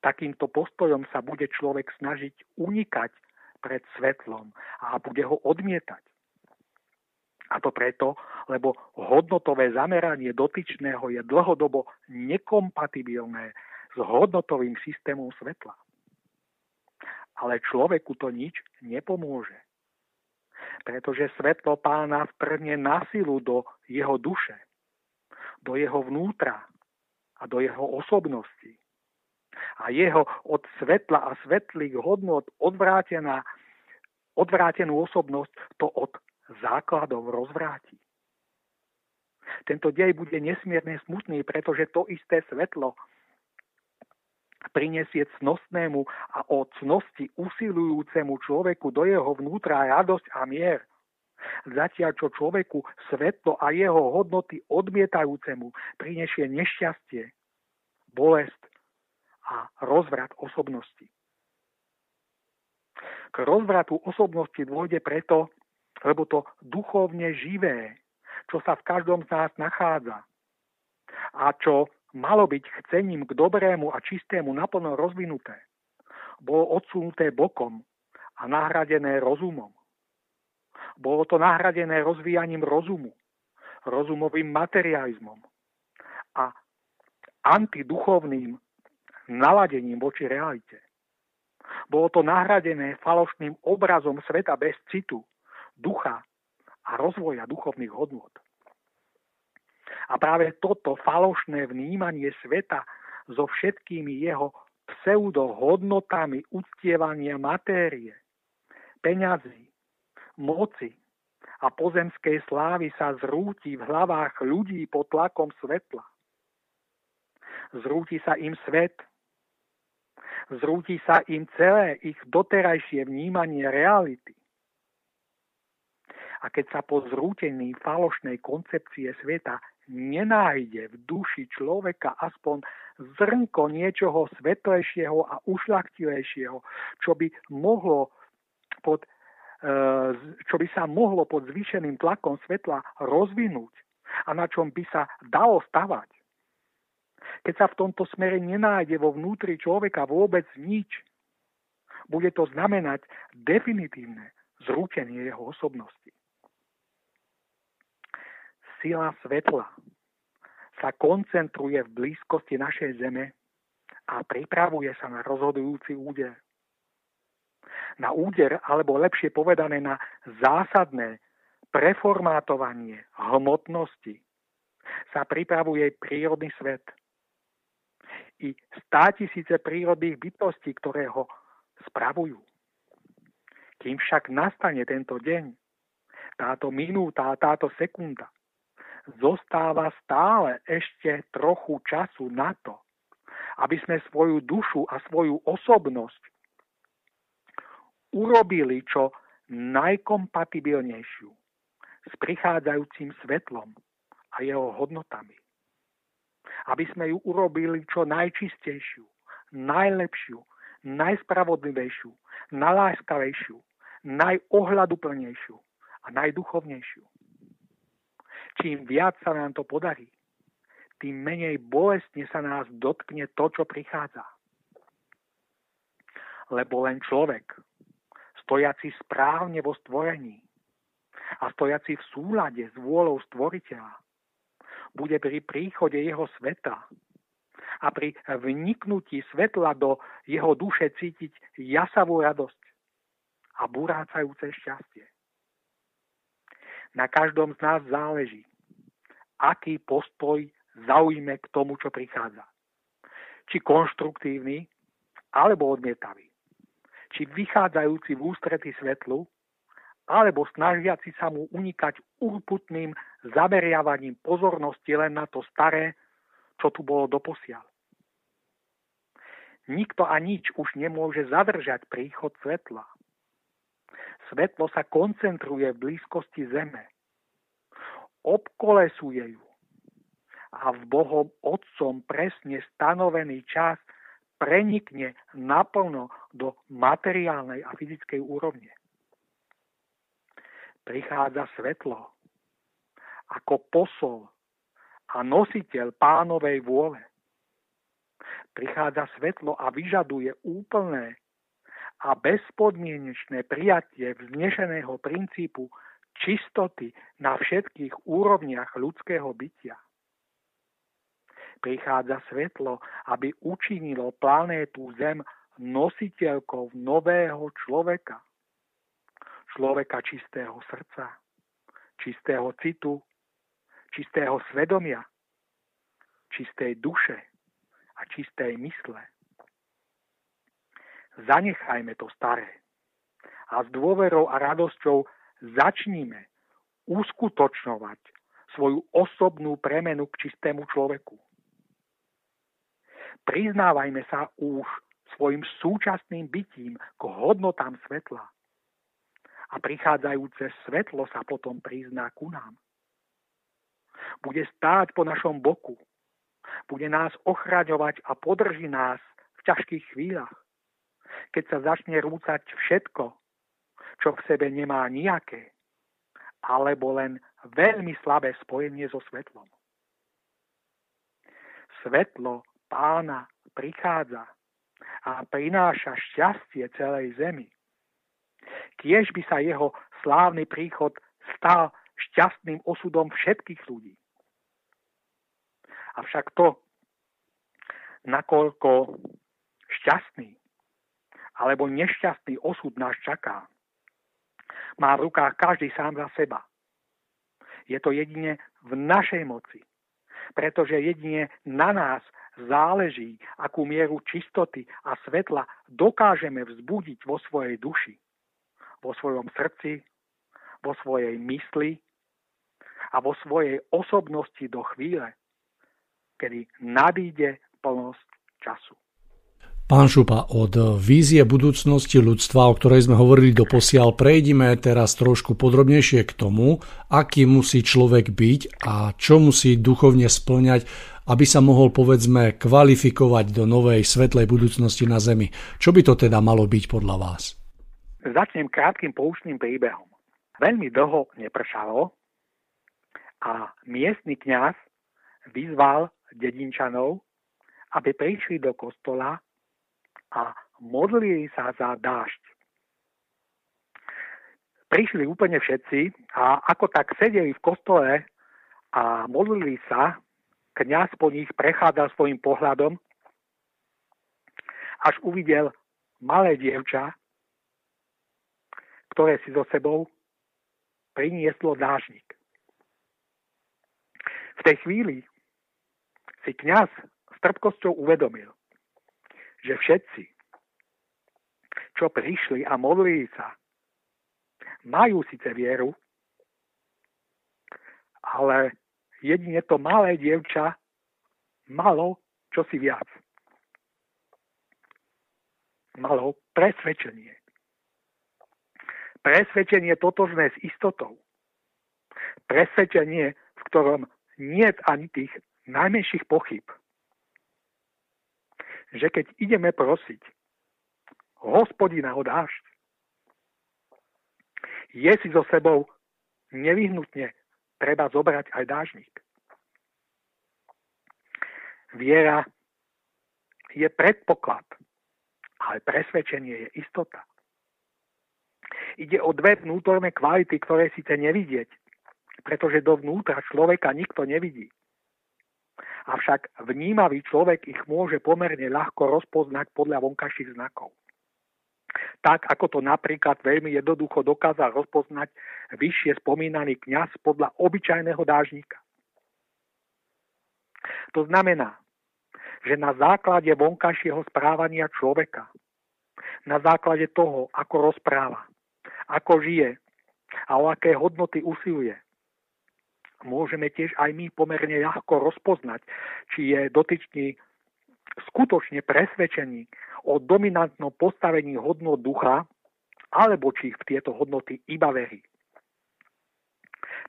Takýmto postojom sa bude človek snažiť unikať pred svetlom a bude ho odmietať. A to preto, lebo hodnotové zameranie dotyčného je dlhodobo nekompatibilné s hodnotovým systémom svetla. Ale človeku to nič nepomôže. Pretože svetlo pána vtrhne na silu do jeho duše, do jeho vnútra a do jeho osobnosti. A jeho od svetla a svetlých hodnot odvrátená, odvrátenú osobnosť to od základov rozvráti. Tento dej bude nesmierne smutný, pretože to isté svetlo prinesie cnostnému a o cnosti usilujúcemu človeku do jeho vnútra radosť a mier. Zatiaľ, čo človeku svetlo a jeho hodnoty odmietajúcemu prinesie nešťastie, bolest a rozvrat osobnosti. K rozvratu osobnosti dôjde preto, lebo to duchovne živé, čo sa v každom z nás nachádza a čo malo byť chcením k dobrému a čistému naplno rozvinuté, bolo odsunuté bokom a nahradené rozumom. Bolo to nahradené rozvíjaním rozumu, rozumovým materializmom a antiduchovným naladením voči realite. Bolo to nahradené falošným obrazom sveta bez citu, ducha a rozvoja duchovných hodnot. A práve toto falošné vnímanie sveta so všetkými jeho pseudohodnotami uctievania matérie, peňazí, moci a pozemskej slávy sa zrúti v hlavách ľudí pod tlakom svetla. Zrúti sa im svet, zrúti sa im celé ich doterajšie vnímanie reality. A keď sa po zrútení falošnej koncepcie sveta nenájde v duši človeka aspoň zrnko niečoho svetlejšieho a ušlachtilejšieho, čo by mohlo pod, čo by sa mohlo pod zvýšeným tlakom svetla rozvinúť a na čom by sa dalo stavať. Keď sa v tomto smere nenájde vo vnútri človeka vôbec nič, bude to znamenať definitívne zrútenie jeho osobnosti sila svetla sa koncentruje v blízkosti našej Zeme a pripravuje sa na rozhodujúci úder. Na úder, alebo lepšie povedané na zásadné preformátovanie hmotnosti sa pripravuje prírodný svet. I stá tisíce prírodných bytostí, ktoré ho spravujú. Kým však nastane tento deň, táto minúta a táto sekunda, zostáva stále ešte trochu času na to, aby sme svoju dušu a svoju osobnosť urobili čo najkompatibilnejšiu s prichádzajúcim svetlom a jeho hodnotami. Aby sme ju urobili čo najčistejšiu, najlepšiu, najspravodlivejšiu, najláskavejšiu, najohľaduplnejšiu a najduchovnejšiu. Čím viac sa nám to podarí, tým menej bolestne sa nás dotkne to, čo prichádza. Lebo len človek, stojaci správne vo stvorení a stojaci v súlade s vôľou stvoriteľa, bude pri príchode jeho sveta a pri vniknutí svetla do jeho duše cítiť jasavú radosť a burácajúce šťastie. Na každom z nás záleží, aký postoj zaujme k tomu, čo prichádza. Či konštruktívny, alebo odmietavý. Či vychádzajúci v ústrety svetlu, alebo snažiaci sa mu unikať urputným zameriavaním pozornosti len na to staré, čo tu bolo doposiaľ. Nikto a nič už nemôže zadržať príchod svetla. Svetlo sa koncentruje v blízkosti Zeme. Obkolesuje ju. A v Bohom Otcom presne stanovený čas prenikne naplno do materiálnej a fyzickej úrovne. Prichádza svetlo ako posol a nositeľ pánovej vôle. Prichádza svetlo a vyžaduje úplné a bezpodmienečné prijatie vznešeného princípu čistoty na všetkých úrovniach ľudského bytia prichádza svetlo, aby učinilo planétu Zem nositeľkou nového človeka. Človeka čistého srdca, čistého citu, čistého svedomia, čistej duše a čistej mysle. Zanechajme to staré a s dôverou a radosťou začníme uskutočňovať svoju osobnú premenu k čistému človeku priznávajme sa už svojim súčasným bytím k hodnotám svetla. A prichádzajúce svetlo sa potom prizná ku nám. Bude stáť po našom boku. Bude nás ochraňovať a podrží nás v ťažkých chvíľach. Keď sa začne rúcať všetko, čo v sebe nemá nejaké, alebo len veľmi slabé spojenie so svetlom. Svetlo pána prichádza a prináša šťastie celej zemi. Kiež by sa jeho slávny príchod stal šťastným osudom všetkých ľudí. Avšak to, nakoľko šťastný alebo nešťastný osud nás čaká, má v rukách každý sám za seba. Je to jedine v našej moci, pretože jedine na nás záleží, akú mieru čistoty a svetla dokážeme vzbudiť vo svojej duši, vo svojom srdci, vo svojej mysli a vo svojej osobnosti do chvíle, kedy nadíde plnosť času. Pán Šupa, od vízie budúcnosti ľudstva, o ktorej sme hovorili do posiaľ, prejdime teraz trošku podrobnejšie k tomu, aký musí človek byť a čo musí duchovne splňať, aby sa mohol povedzme kvalifikovať do novej svetlej budúcnosti na Zemi. Čo by to teda malo byť podľa vás? Začnem krátkým poučným príbehom. Veľmi dlho nepršalo a miestny kňaz vyzval dedinčanov, aby prišli do kostola a modlili sa za dážď. Prišli úplne všetci a ako tak sedeli v kostole a modlili sa, kniaz po nich prechádzal svojim pohľadom, až uvidel malé dievča, ktoré si so sebou prinieslo dážnik. V tej chvíli si kňaz s trpkosťou uvedomil, že všetci, čo prišli a modlili sa, majú síce vieru, ale jedine to malé dievča malo čosi viac. Malo presvedčenie. Presvedčenie totožné s istotou. Presvedčenie, v ktorom nie ani tých najmenších pochyb že keď ideme prosiť hospodina o dážď, je si so sebou nevyhnutne treba zobrať aj dážnik. Viera je predpoklad, ale presvedčenie je istota. Ide o dve vnútorné kvality, ktoré síce nevidieť, pretože dovnútra človeka nikto nevidí. Avšak vnímavý človek ich môže pomerne ľahko rozpoznať podľa vonkajších znakov. Tak ako to napríklad veľmi jednoducho dokázal rozpoznať vyššie spomínaný kňaz podľa obyčajného dážnika. To znamená, že na základe vonkajšieho správania človeka, na základe toho, ako rozpráva, ako žije, a o aké hodnoty usiluje. Môžeme tiež aj my pomerne ľahko rozpoznať, či je dotyčný skutočne presvedčený o dominantnom postavení hodnot ducha, alebo či v tieto hodnoty iba verí.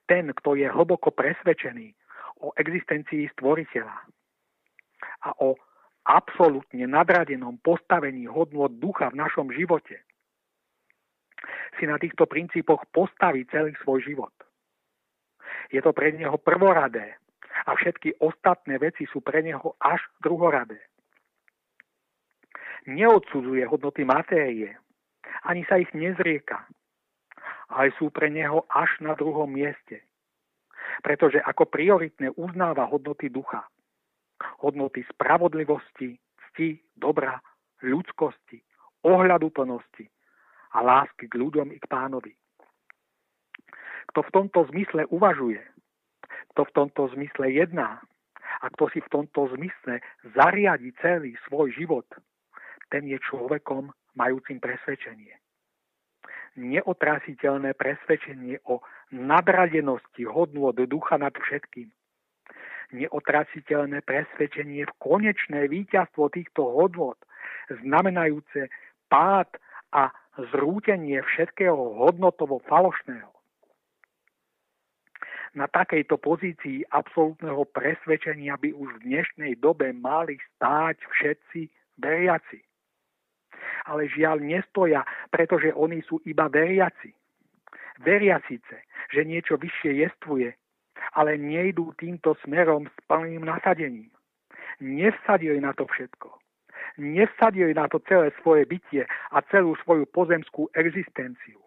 Ten, kto je hlboko presvedčený o existencii stvoriteľa a o absolútne nadradenom postavení hodnot ducha v našom živote, si na týchto princípoch postaví celý svoj život. Je to pre neho prvoradé a všetky ostatné veci sú pre neho až druhoradé. Neodsudzuje hodnoty matérie, ani sa ich nezrieka, ale sú pre neho až na druhom mieste. Pretože ako prioritné uznáva hodnoty ducha, hodnoty spravodlivosti, cti, dobra, ľudskosti, ohľadu plnosti a lásky k ľuďom i k pánovi. Kto v tomto zmysle uvažuje, kto v tomto zmysle jedná a kto si v tomto zmysle zariadi celý svoj život, ten je človekom majúcim presvedčenie. Neotrasiteľné presvedčenie o nadradenosti hodnú od ducha nad všetkým. Neotrasiteľné presvedčenie v konečné víťazstvo týchto hodnot, znamenajúce pád a zrútenie všetkého hodnotovo falošného. Na takejto pozícii absolútneho presvedčenia by už v dnešnej dobe mali stáť všetci veriaci. Ale žiaľ nestoja, pretože oni sú iba veriaci. Veria síce, že niečo vyššie jestvuje, ale nejdú týmto smerom s plným nasadením. Nevsadili na to všetko nevsadili na to celé svoje bytie a celú svoju pozemskú existenciu.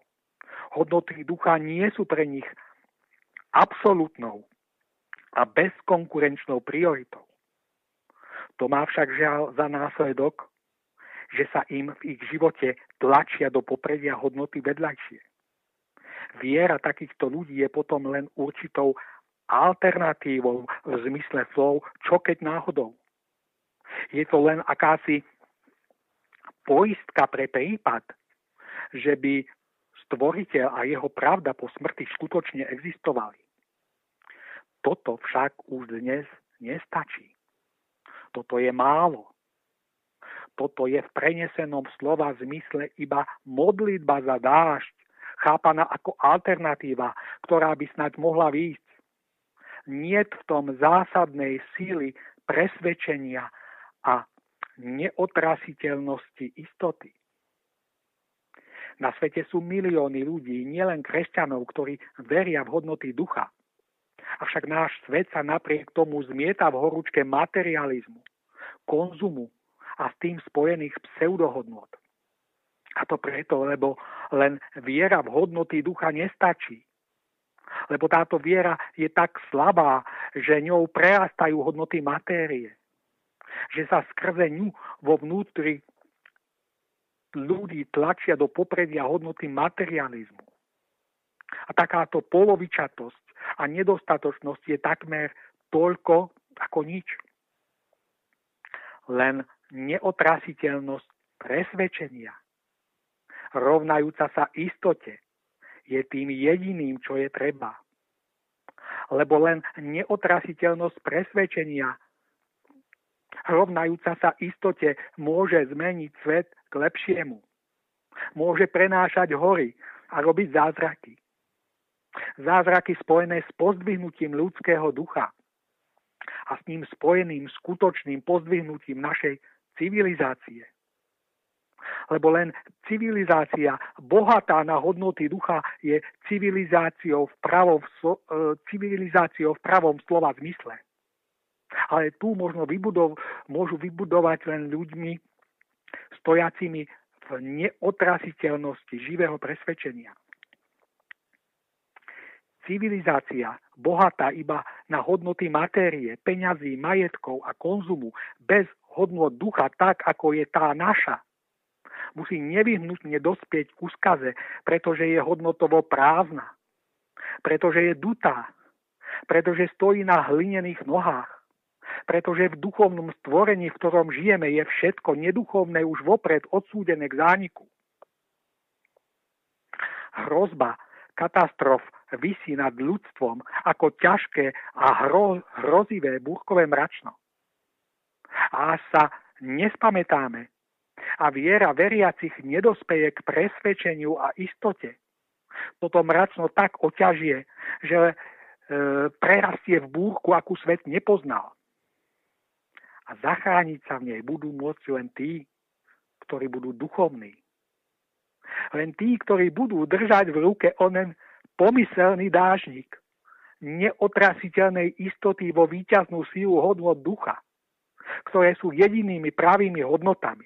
Hodnoty ducha nie sú pre nich absolútnou a bezkonkurenčnou prioritou. To má však žiaľ za následok, že sa im v ich živote tlačia do popredia hodnoty vedľajšie. Viera takýchto ľudí je potom len určitou alternatívou v zmysle slov čo keď náhodou. Je to len akási poistka pre prípad, že by stvoriteľ a jeho pravda po smrti skutočne existovali. Toto však už dnes nestačí. Toto je málo. Toto je v prenesenom slova zmysle iba modlitba za dážď, chápaná ako alternatíva, ktorá by snať mohla výjsť. Nie v tom zásadnej síly presvedčenia a neotrasiteľnosti istoty. Na svete sú milióny ľudí, nielen kresťanov, ktorí veria v hodnoty ducha. Avšak náš svet sa napriek tomu zmieta v horúčke materializmu, konzumu a s tým spojených pseudohodnot. A to preto, lebo len viera v hodnoty ducha nestačí. Lebo táto viera je tak slabá, že ňou prerastajú hodnoty matérie že sa skrze ňu vo vnútri ľudí tlačia do popredia hodnoty materializmu. A takáto polovičatosť a nedostatočnosť je takmer toľko ako nič. Len neotrasiteľnosť presvedčenia, rovnajúca sa istote, je tým jediným, čo je treba. Lebo len neotrasiteľnosť presvedčenia rovnajúca sa istote môže zmeniť svet k lepšiemu. Môže prenášať hory a robiť zázraky. Zázraky spojené s pozdvihnutím ľudského ducha a s ním spojeným skutočným pozdvihnutím našej civilizácie. Lebo len civilizácia bohatá na hodnoty ducha je civilizáciou v pravom, e, civilizáciou v pravom slova zmysle. Ale tu možno vybudov, môžu vybudovať len ľuďmi stojacimi v neotrasiteľnosti živého presvedčenia. Civilizácia, bohatá iba na hodnoty matérie, peňazí, majetkov a konzumu, bez hodnot ducha tak, ako je tá naša, musí nevyhnutne dospieť k úskaze, pretože je hodnotovo prázdna, pretože je dutá, pretože stojí na hlinených nohách, pretože v duchovnom stvorení, v ktorom žijeme, je všetko neduchovné už vopred odsúdené k zániku. Hrozba katastrof vysí nad ľudstvom ako ťažké a hro, hrozivé búrkové mračno. A sa nespamätáme a viera veriacich nedospeje k presvedčeniu a istote, toto mračno tak oťažie, že e, prerastie v búrku, akú svet nepoznal. A zachrániť sa v nej budú môcť len tí, ktorí budú duchovní. Len tí, ktorí budú držať v ruke onen pomyselný dážnik, neotrasiteľnej istoty vo víťaznú sílu hodnot ducha, ktoré sú jedinými pravými hodnotami.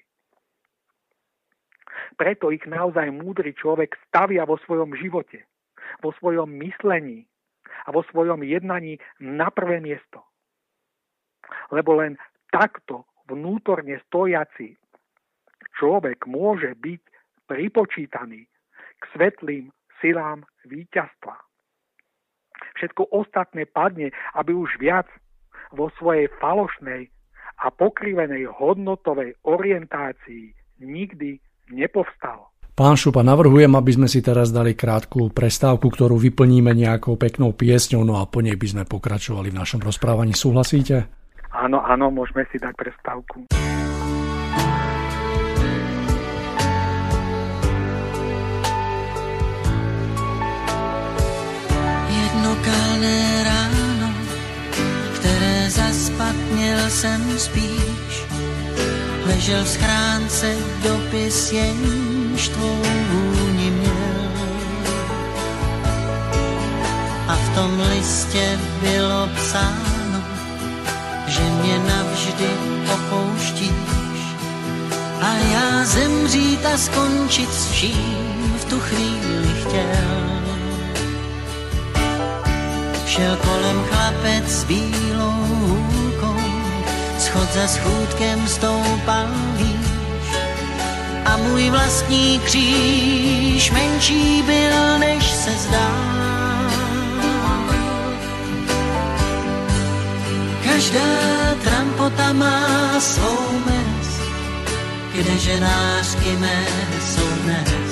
Preto ich naozaj múdry človek stavia vo svojom živote, vo svojom myslení a vo svojom jednaní na prvé miesto. Lebo len takto vnútorne stojaci človek môže byť pripočítaný k svetlým silám víťazstva. Všetko ostatné padne, aby už viac vo svojej falošnej a pokrivenej hodnotovej orientácii nikdy nepovstal. Pán Šupa, navrhujem, aby sme si teraz dali krátku prestávku, ktorú vyplníme nejakou peknou piesňou, no a po nej by sme pokračovali v našom rozprávaní. Súhlasíte? Áno, áno, môžeme si dať prestávku. Kalné ráno, které zaspat měl jsem spíš. Ležel v schránce dopis, jenž tvou vůni měl. A v tom listě bylo psáno, že mě navždy opouštíš. A já zemřít a skončit s vším v tu chvíli chtěl. Šel kolem chlapec s bílou hůlkou, schod za schůdkem stoupal výš. A můj vlastní kříž menší byl, než se zdá. Každá trampota má svou mez, kdeže nářky mé jsou dnes.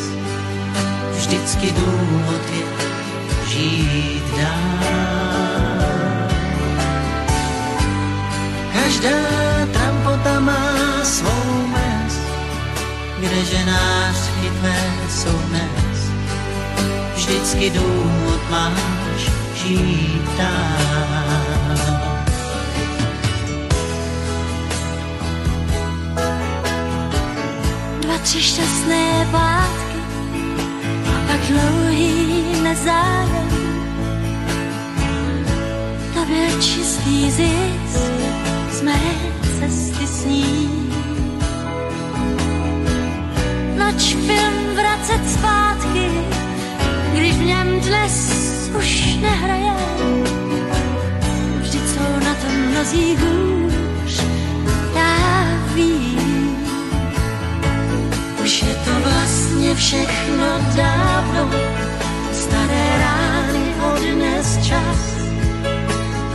Vždycky důvod je žít dál. Každá trampota má svou mes, kde nás chytvé jsou dnes. Vždycky důvod máš žít dál. Dva, tři šťastné pátky a pak dlouhý To byl čistý zisk z mé cesty s ní. Nač film vracet zpátky, když v něm dnes už nehraje. Vždyť jsou na tom mnozí hůř, já vím. Už je to vlastně všechno dávno, odnes čas.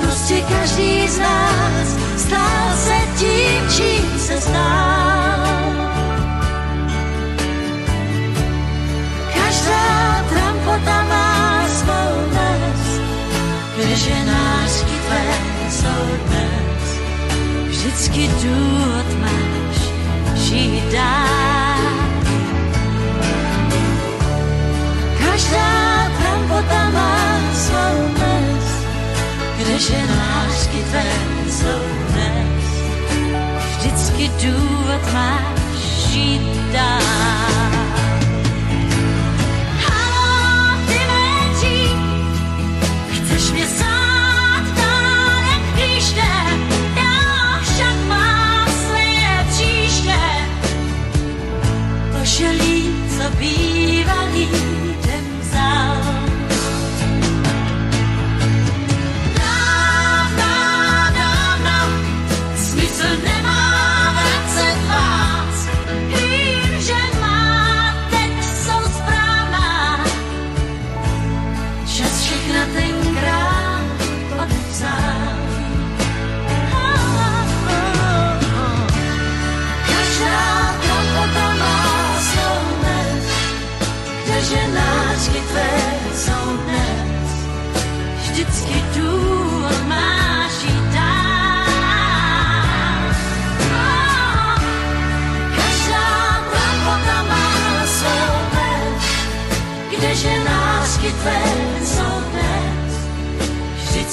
Prostě každý z nás stál se tím, čím se stál. Každá trampota má svou les, že nářky tvé jsou dnes. Vždycky důvod máš žít dál. Každá trampota má svou mes, kdeže nářky tvé jsou dnes. Vždycky důvod máš žít dál. Ty méčí, chceš mě sát mám své příště. Pošelí, co bývalý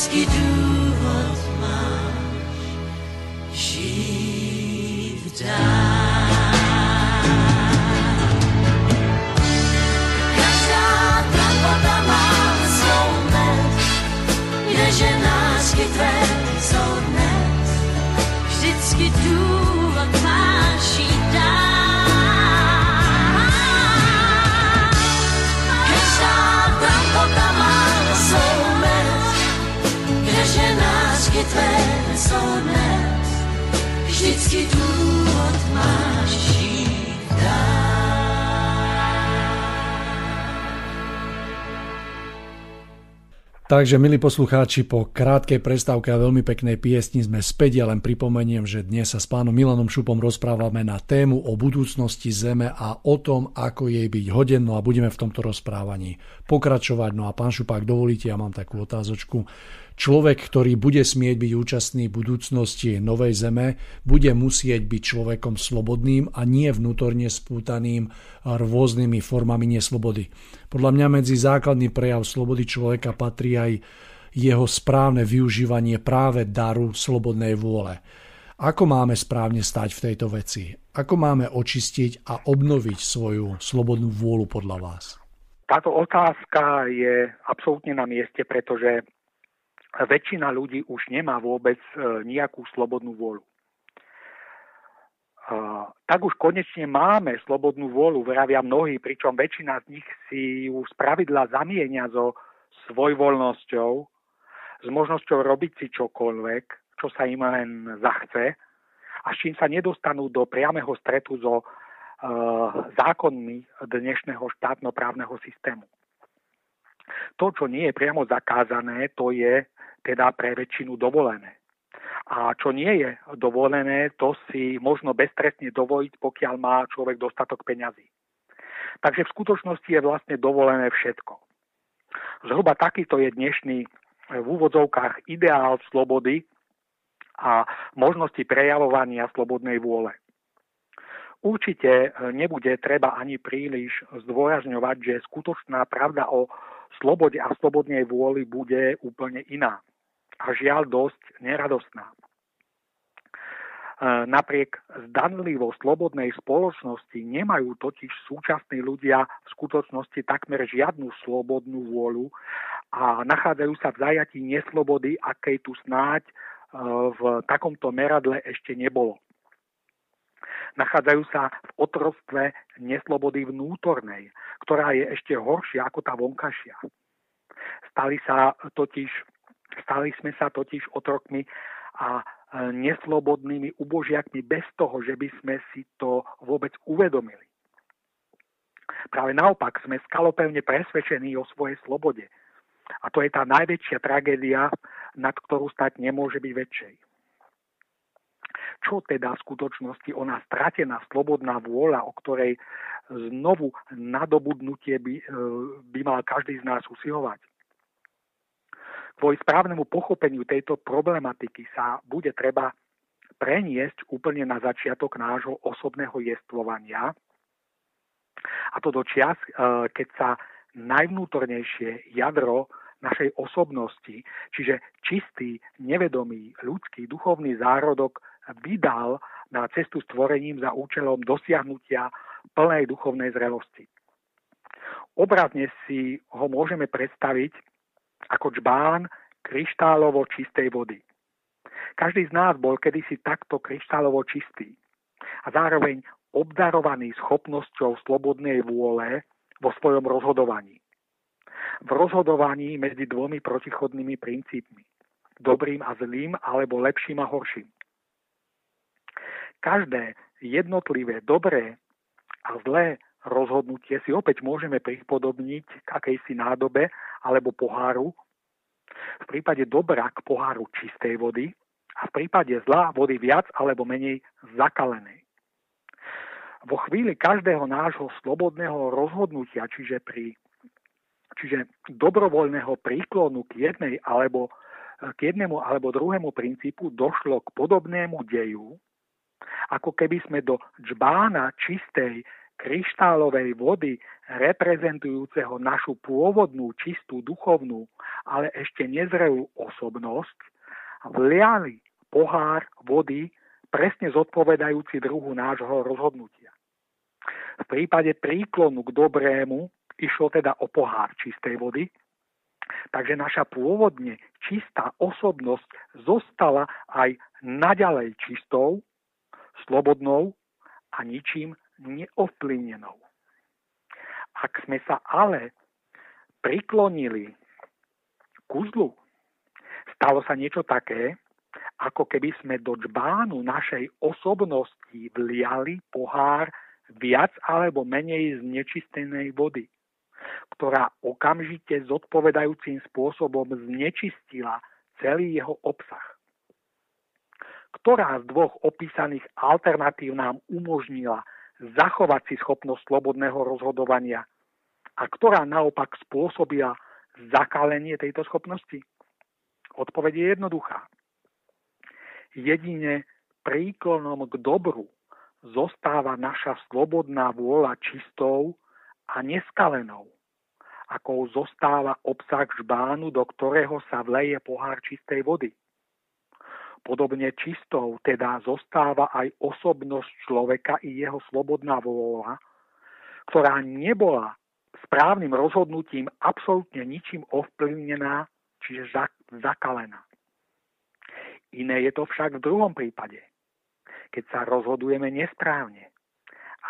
vždycky důvod tvé jsou dnes, vždycky důvod máš žít. Takže, milí poslucháči, po krátkej prestávke a veľmi peknej piesni sme späť. Ja len pripomeniem, že dnes sa s pánom Milanom Šupom rozprávame na tému o budúcnosti Zeme a o tom, ako jej byť hoden. No a budeme v tomto rozprávaní pokračovať. No a pán Šupák, dovolíte, ja mám takú otázočku. Človek, ktorý bude smieť byť účastný budúcnosti Novej Zeme, bude musieť byť človekom slobodným a nie vnútorne spútaným rôznymi formami neslobody. Podľa mňa medzi základný prejav slobody človeka patrí aj jeho správne využívanie práve daru slobodnej vôle. Ako máme správne stať v tejto veci? Ako máme očistiť a obnoviť svoju slobodnú vôľu podľa vás? Táto otázka je absolútne na mieste, pretože väčšina ľudí už nemá vôbec e, nejakú slobodnú vôľu. Tak už konečne máme slobodnú vôľu, vravia mnohí, pričom väčšina z nich si ju z pravidla zamienia so svojvoľnosťou, s možnosťou robiť si čokoľvek, čo sa im len zachce a s čím sa nedostanú do priameho stretu so uh, zákonmi dnešného štátnoprávneho systému. To, čo nie je priamo zakázané, to je teda pre väčšinu dovolené. A čo nie je dovolené, to si možno beztrestne dovoliť, pokiaľ má človek dostatok peňazí. Takže v skutočnosti je vlastne dovolené všetko. Zhruba takýto je dnešný v úvodzovkách ideál slobody a možnosti prejavovania slobodnej vôle. Určite nebude treba ani príliš zdôrazňovať, že skutočná pravda o slobode a slobodnej vôli bude úplne iná a žiaľ dosť neradostná. E, napriek zdanlivo slobodnej spoločnosti nemajú totiž súčasní ľudia v skutočnosti takmer žiadnu slobodnú vôľu a nachádzajú sa v zajatí neslobody, akej tu snáď e, v takomto meradle ešte nebolo. Nachádzajú sa v otrostve neslobody vnútornej, ktorá je ešte horšia ako tá vonkašia. Stali sa totiž Stali sme sa totiž otrokmi a e, neslobodnými ubožiakmi bez toho, že by sme si to vôbec uvedomili. Práve naopak sme skalopevne presvedčení o svojej slobode. A to je tá najväčšia tragédia, nad ktorú stať nemôže byť väčšej. Čo teda v skutočnosti ona stratená slobodná vôľa, o ktorej znovu nadobudnutie by, e, by mal každý z nás usilovať? Kvôli správnemu pochopeniu tejto problematiky sa bude treba preniesť úplne na začiatok nášho osobného jestvovania, a to do čias, e, keď sa najvnútornejšie jadro našej osobnosti, čiže čistý, nevedomý, ľudský, duchovný zárodok vydal na cestu stvorením za účelom dosiahnutia plnej duchovnej zrelosti. Obrazne si ho môžeme predstaviť ako čbán kryštálovo čistej vody. Každý z nás bol kedysi takto kryštálovo čistý a zároveň obdarovaný schopnosťou slobodnej vôle vo svojom rozhodovaní. V rozhodovaní medzi dvomi protichodnými princípmi. Dobrým a zlým alebo lepším a horším. Každé jednotlivé dobré a zlé rozhodnutie si opäť môžeme pripodobniť k akejsi nádobe alebo poháru. V prípade dobra k poháru čistej vody a v prípade zla vody viac alebo menej zakalenej. Vo chvíli každého nášho slobodného rozhodnutia, čiže pri čiže dobrovoľného príklonu k jednej alebo k jednému alebo druhému princípu došlo k podobnému deju, ako keby sme do džbána čistej kryštálovej vody reprezentujúceho našu pôvodnú čistú duchovnú, ale ešte nezrelú osobnosť, vliali pohár vody presne zodpovedajúci druhu nášho rozhodnutia. V prípade príklonu k dobrému išlo teda o pohár čistej vody, takže naša pôvodne čistá osobnosť zostala aj naďalej čistou, slobodnou a ničím neovplyvnenou. Ak sme sa ale priklonili ku zlu, stalo sa niečo také, ako keby sme do džbánu našej osobnosti vliali pohár viac alebo menej znečistenej vody, ktorá okamžite zodpovedajúcim spôsobom znečistila celý jeho obsah. Ktorá z dvoch opísaných alternatív nám umožnila zachovať si schopnosť slobodného rozhodovania a ktorá naopak spôsobila zakalenie tejto schopnosti? Odpoveď je jednoduchá. Jedine príklonom k dobru zostáva naša slobodná vôľa čistou a neskalenou, ako zostáva obsah žbánu, do ktorého sa vleje pohár čistej vody. Podobne čistou teda zostáva aj osobnosť človeka i jeho slobodná vôľa, ktorá nebola správnym rozhodnutím absolútne ničím ovplyvnená, čiže zakalená. Iné je to však v druhom prípade, keď sa rozhodujeme nesprávne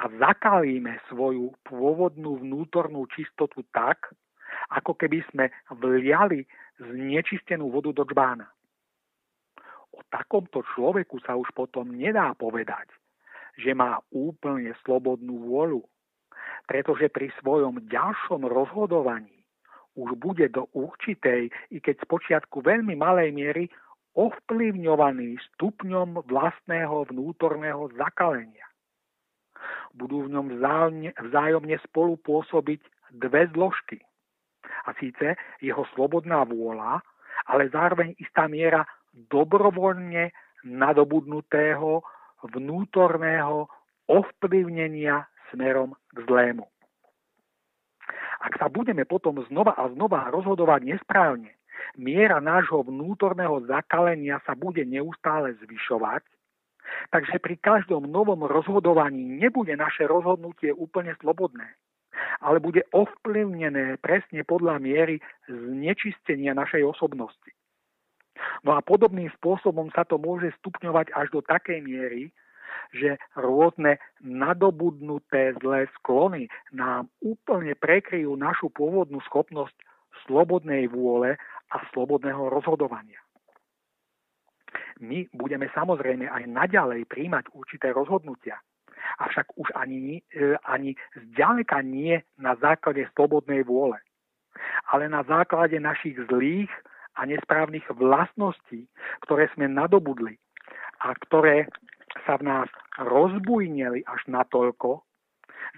a zakalíme svoju pôvodnú vnútornú čistotu tak, ako keby sme vliali znečistenú vodu do džbána o takomto človeku sa už potom nedá povedať, že má úplne slobodnú vôľu, pretože pri svojom ďalšom rozhodovaní už bude do určitej, i keď spočiatku veľmi malej miery, ovplyvňovaný stupňom vlastného vnútorného zakalenia. Budú v ňom vzájomne, vzájomne spolu dve zložky. A síce jeho slobodná vôľa, ale zároveň istá miera dobrovoľne nadobudnutého vnútorného ovplyvnenia smerom k zlému. Ak sa budeme potom znova a znova rozhodovať nesprávne, miera nášho vnútorného zakalenia sa bude neustále zvyšovať, takže pri každom novom rozhodovaní nebude naše rozhodnutie úplne slobodné, ale bude ovplyvnené presne podľa miery znečistenia našej osobnosti. No a podobným spôsobom sa to môže stupňovať až do takej miery, že rôzne nadobudnuté zlé sklony nám úplne prekryjú našu pôvodnú schopnosť slobodnej vôle a slobodného rozhodovania. My budeme samozrejme aj naďalej príjmať určité rozhodnutia, avšak už ani, e, ani zďaleka nie na základe slobodnej vôle, ale na základe našich zlých a nesprávnych vlastností, ktoré sme nadobudli a ktoré sa v nás rozbujnili až natoľko,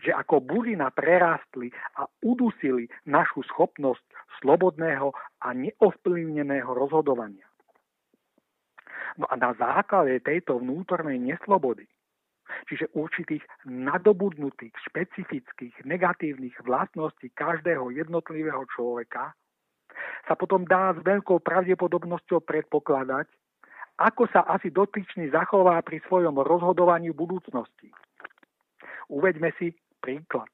že ako burina prerástli a udusili našu schopnosť slobodného a neovplyvneného rozhodovania. No a na základe tejto vnútornej neslobody, čiže určitých nadobudnutých, špecifických, negatívnych vlastností každého jednotlivého človeka, sa potom dá s veľkou pravdepodobnosťou predpokladať, ako sa asi dotyčný zachová pri svojom rozhodovaní v budúcnosti. Uveďme si príklad.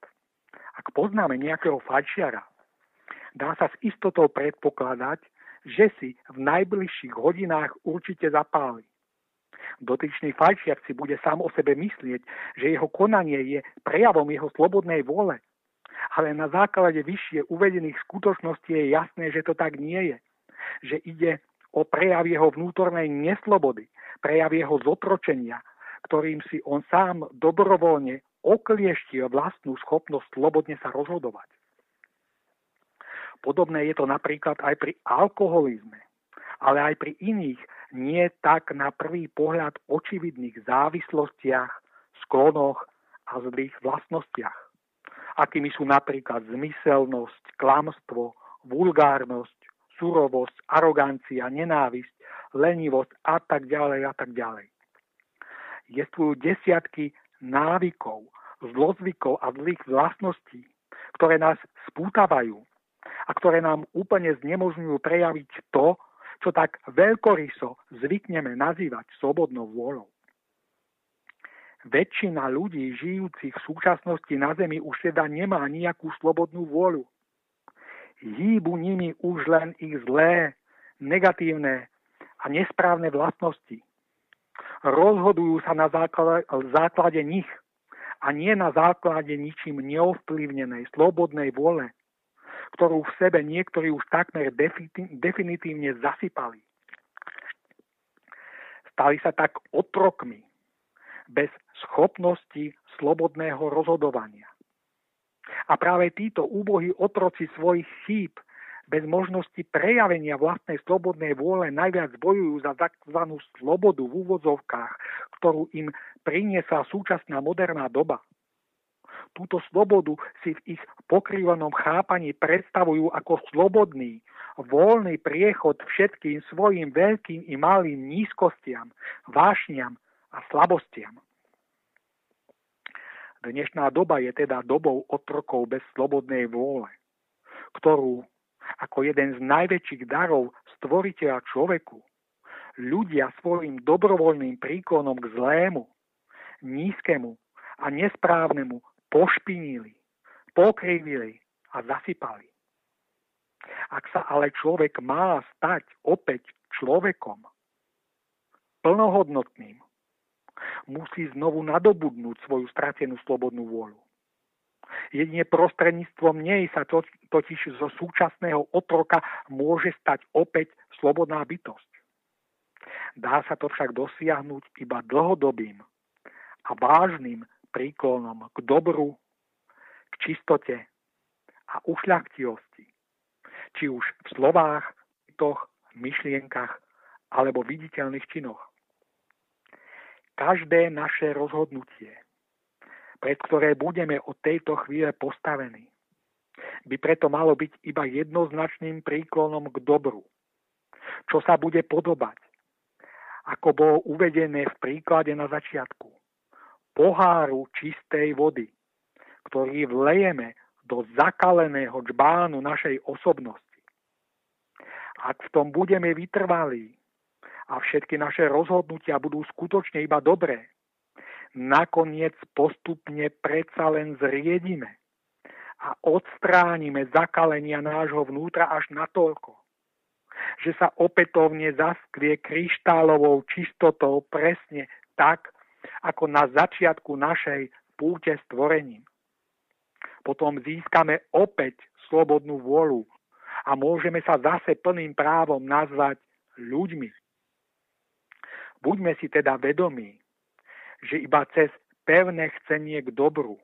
Ak poznáme nejakého fajčiara, dá sa s istotou predpokladať, že si v najbližších hodinách určite zapáli. Dotyčný fajčiar si bude sám o sebe myslieť, že jeho konanie je prejavom jeho slobodnej vôle ale na základe vyššie uvedených skutočností je jasné, že to tak nie je. Že ide o prejav jeho vnútornej neslobody, prejav jeho zotročenia, ktorým si on sám dobrovoľne oklieštil vlastnú schopnosť slobodne sa rozhodovať. Podobné je to napríklad aj pri alkoholizme, ale aj pri iných nie tak na prvý pohľad očividných závislostiach, sklonoch a zlých vlastnostiach akými sú napríklad zmyselnosť, klamstvo, vulgárnosť, surovosť, arogancia, nenávisť, lenivosť a tak ďalej a tak ďalej. Jestvujú desiatky návykov, zlozvykov a zlých vlastností, ktoré nás spútavajú a ktoré nám úplne znemožňujú prejaviť to, čo tak veľkoryso zvykneme nazývať slobodnou vôľou. Väčšina ľudí žijúcich v súčasnosti na Zemi už teda nemá nejakú slobodnú vôľu. Hýbu nimi už len ich zlé, negatívne a nesprávne vlastnosti. Rozhodujú sa na základe, základe nich a nie na základe ničím neovplyvnenej slobodnej vôle, ktorú v sebe niektorí už takmer definitívne zasypali. Stali sa tak otrokmi, bez schopnosti slobodného rozhodovania. A práve títo úbohí otroci svojich chýb bez možnosti prejavenia vlastnej slobodnej vôle najviac bojujú za tzv. slobodu v úvodzovkách, ktorú im priniesla súčasná moderná doba. Túto slobodu si v ich pokrývanom chápaní predstavujú ako slobodný, voľný priechod všetkým svojim veľkým i malým nízkostiam, vášňam a slabostiam. Dnešná doba je teda dobou otrokov bez slobodnej vôle, ktorú ako jeden z najväčších darov stvoriteľa človeku ľudia svojim dobrovoľným príkonom k zlému, nízkemu a nesprávnemu pošpinili, pokrivili a zasypali. Ak sa ale človek má stať opäť človekom, plnohodnotným, musí znovu nadobudnúť svoju stratenú slobodnú vôľu. Jedine prostredníctvom nej sa to, totiž zo súčasného otroka môže stať opäť slobodná bytosť. Dá sa to však dosiahnuť iba dlhodobým a vážnym príklonom k dobru, k čistote a ušľachtivosti, či už v slovách, bytoch, myšlienkach alebo viditeľných činoch každé naše rozhodnutie, pred ktoré budeme od tejto chvíle postavení, by preto malo byť iba jednoznačným príklonom k dobru, čo sa bude podobať, ako bolo uvedené v príklade na začiatku, poháru čistej vody, ktorý vlejeme do zakaleného čbánu našej osobnosti. Ak v tom budeme vytrvalí, a všetky naše rozhodnutia budú skutočne iba dobré, nakoniec postupne predsa len zriedime a odstránime zakalenia nášho vnútra až natoľko, že sa opätovne zaskvie kryštálovou čistotou presne tak, ako na začiatku našej púte stvorením. Potom získame opäť slobodnú vôľu a môžeme sa zase plným právom nazvať ľuďmi. Buďme si teda vedomí, že iba cez pevné chcenie k dobru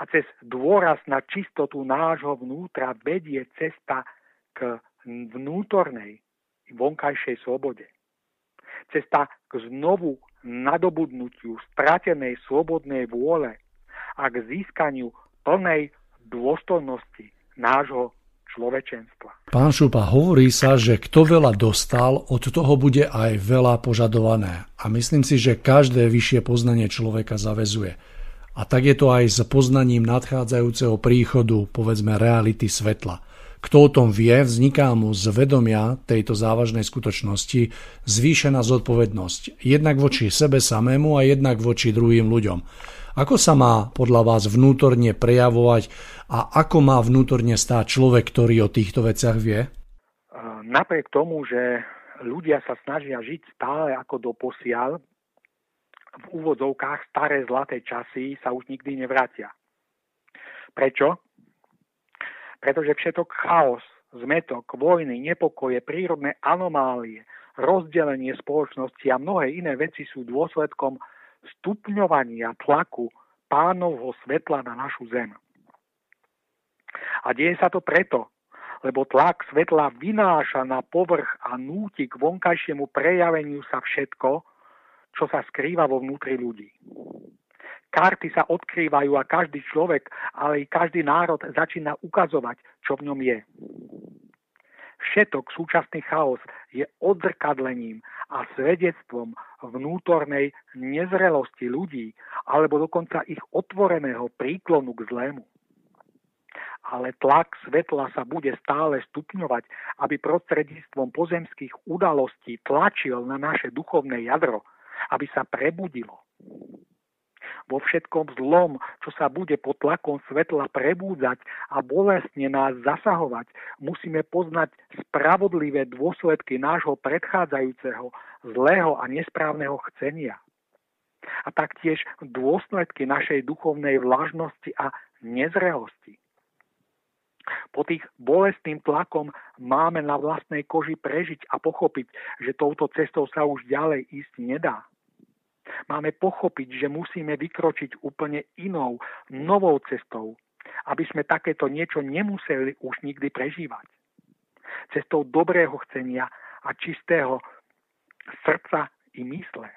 a cez dôraz na čistotu nášho vnútra vedie cesta k vnútornej vonkajšej slobode. Cesta k znovu nadobudnutiu stratenej slobodnej vôle a k získaniu plnej dôstojnosti nášho človečenstva. Pán Šupa, hovorí sa, že kto veľa dostal, od toho bude aj veľa požadované. A myslím si, že každé vyššie poznanie človeka zavezuje. A tak je to aj s poznaním nadchádzajúceho príchodu, povedzme, reality svetla. Kto o tom vie, vzniká mu z vedomia tejto závažnej skutočnosti zvýšená zodpovednosť. Jednak voči sebe samému a jednak voči druhým ľuďom. Ako sa má podľa vás vnútorne prejavovať a ako má vnútorne stáť človek, ktorý o týchto veciach vie? Napriek tomu, že ľudia sa snažia žiť stále ako do posiaľ, v úvodzovkách staré zlaté časy sa už nikdy nevrátia. Prečo? Pretože všetok chaos, zmetok, vojny, nepokoje, prírodné anomálie, rozdelenie spoločnosti a mnohé iné veci sú dôsledkom stupňovania tlaku pánovho svetla na našu zem. A deje sa to preto, lebo tlak svetla vynáša na povrch a núti k vonkajšiemu prejaveniu sa všetko, čo sa skrýva vo vnútri ľudí. Karty sa odkrývajú a každý človek, ale i každý národ začína ukazovať, čo v ňom je. Všetok súčasný chaos je odzrkadlením a svedectvom vnútornej nezrelosti ľudí alebo dokonca ich otvoreného príklonu k zlému. Ale tlak svetla sa bude stále stupňovať, aby prostredníctvom pozemských udalostí tlačil na naše duchovné jadro, aby sa prebudilo vo všetkom zlom, čo sa bude pod tlakom svetla prebúdzať a bolestne nás zasahovať, musíme poznať spravodlivé dôsledky nášho predchádzajúceho zlého a nesprávneho chcenia. A taktiež dôsledky našej duchovnej vlažnosti a nezrelosti. Po tých bolestným tlakom máme na vlastnej koži prežiť a pochopiť, že touto cestou sa už ďalej ísť nedá. Máme pochopiť, že musíme vykročiť úplne inou, novou cestou, aby sme takéto niečo nemuseli už nikdy prežívať. Cestou dobrého chcenia a čistého srdca i mysle.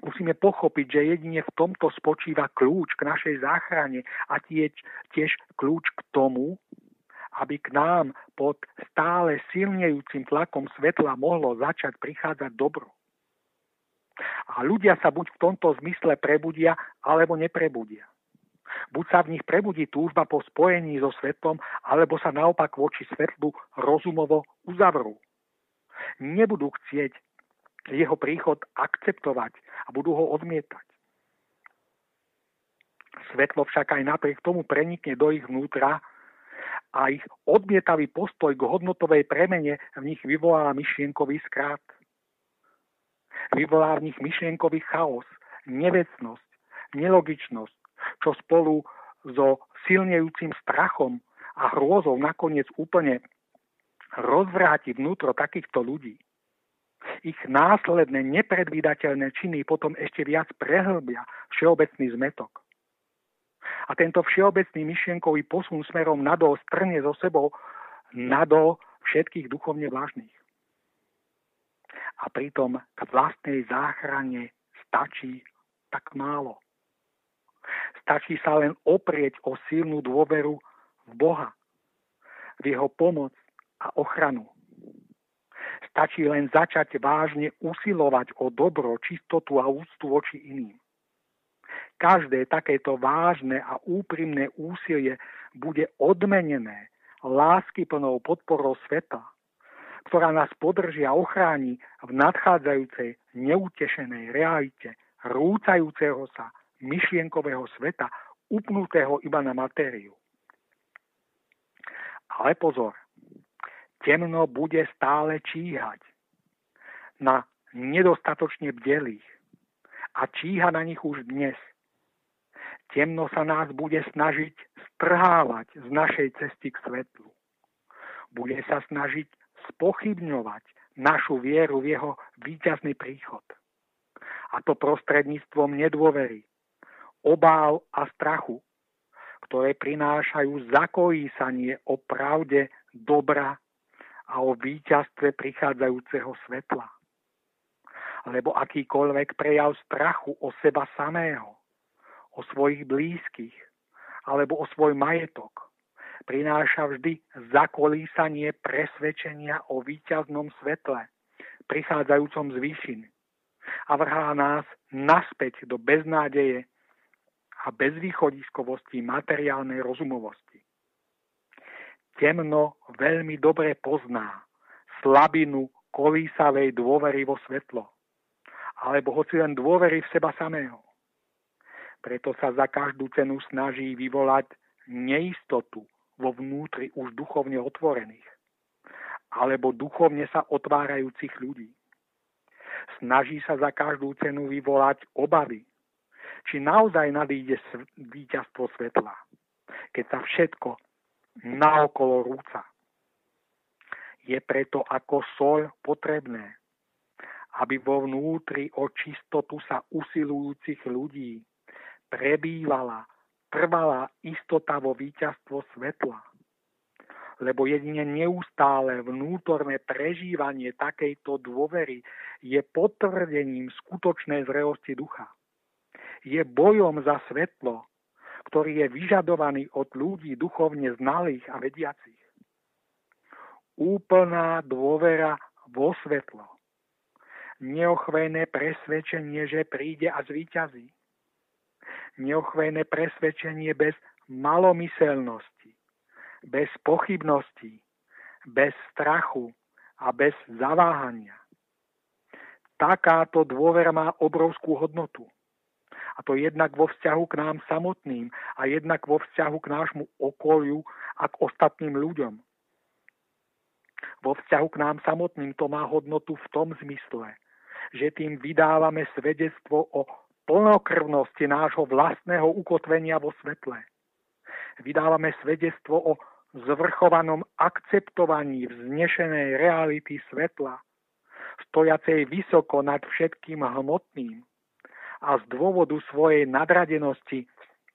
Musíme pochopiť, že jedine v tomto spočíva kľúč k našej záchrane a tiež, tiež kľúč k tomu, aby k nám pod stále silnejúcim tlakom svetla mohlo začať prichádzať dobro. A ľudia sa buď v tomto zmysle prebudia, alebo neprebudia. Buď sa v nich prebudí túžba po spojení so svetlom, alebo sa naopak voči svetlu rozumovo uzavrú. Nebudú chcieť jeho príchod akceptovať a budú ho odmietať. Svetlo však aj napriek tomu prenikne do ich vnútra a ich odmietavý postoj k hodnotovej premene v nich vyvolá myšlienkový skrát vyvolá v nich myšlienkový chaos, nevecnosť, nelogičnosť, čo spolu so silnejúcim strachom a hrôzou nakoniec úplne rozvráti vnútro takýchto ľudí. Ich následné nepredvídateľné činy potom ešte viac prehlbia všeobecný zmetok. A tento všeobecný myšlienkový posun smerom nadol strne so sebou nadol všetkých duchovne vážnych a pritom k vlastnej záchrane stačí tak málo. Stačí sa len oprieť o silnú dôveru v Boha, v jeho pomoc a ochranu. Stačí len začať vážne usilovať o dobro, čistotu a úctu voči iným. Každé takéto vážne a úprimné úsilie bude odmenené láskyplnou podporou sveta, ktorá nás podrží a ochráni v nadchádzajúcej neutešenej realite rúcajúceho sa myšlienkového sveta, upnutého iba na matériu. Ale pozor, temno bude stále číhať na nedostatočne bdelých a číha na nich už dnes. Temno sa nás bude snažiť strhávať z našej cesty k svetlu. Bude sa snažiť spochybňovať našu vieru v jeho víťazný príchod. A to prostredníctvom nedôvery, obáv a strachu, ktoré prinášajú zakolísanie o pravde dobra a o víťazstve prichádzajúceho svetla. Lebo akýkoľvek prejav strachu o seba samého, o svojich blízkych alebo o svoj majetok prináša vždy zakolísanie presvedčenia o víťaznom svetle, prichádzajúcom z výšiny a vrhá nás naspäť do beznádeje a bezvýchodiskovosti materiálnej rozumovosti. Temno veľmi dobre pozná slabinu kolísavej dôvery vo svetlo, alebo hoci len dôvery v seba samého. Preto sa za každú cenu snaží vyvolať neistotu vo vnútri už duchovne otvorených alebo duchovne sa otvárajúcich ľudí. Snaží sa za každú cenu vyvolať obavy, či naozaj nadíde víťazstvo svetla, keď sa všetko naokolo rúca. Je preto ako sol potrebné, aby vo vnútri o čistotu sa usilujúcich ľudí prebývala trvalá istota vo víťazstvo svetla. Lebo jedine neustále vnútorné prežívanie takejto dôvery je potvrdením skutočnej zrelosti ducha. Je bojom za svetlo, ktorý je vyžadovaný od ľudí duchovne znalých a vediacich. úplná dôvera vo svetlo. Neochvejné presvedčenie, že príde a zvíťazí. Neochvejné presvedčenie bez malomyselnosti, bez pochybností, bez strachu a bez zaváhania. Takáto dôvera má obrovskú hodnotu. A to jednak vo vzťahu k nám samotným a jednak vo vzťahu k nášmu okoliu a k ostatným ľuďom. Vo vzťahu k nám samotným to má hodnotu v tom zmysle, že tým vydávame svedectvo o plnokrvnosti nášho vlastného ukotvenia vo svetle. Vydávame svedectvo o zvrchovanom akceptovaní vznešenej reality svetla, stojacej vysoko nad všetkým hmotným a z dôvodu svojej nadradenosti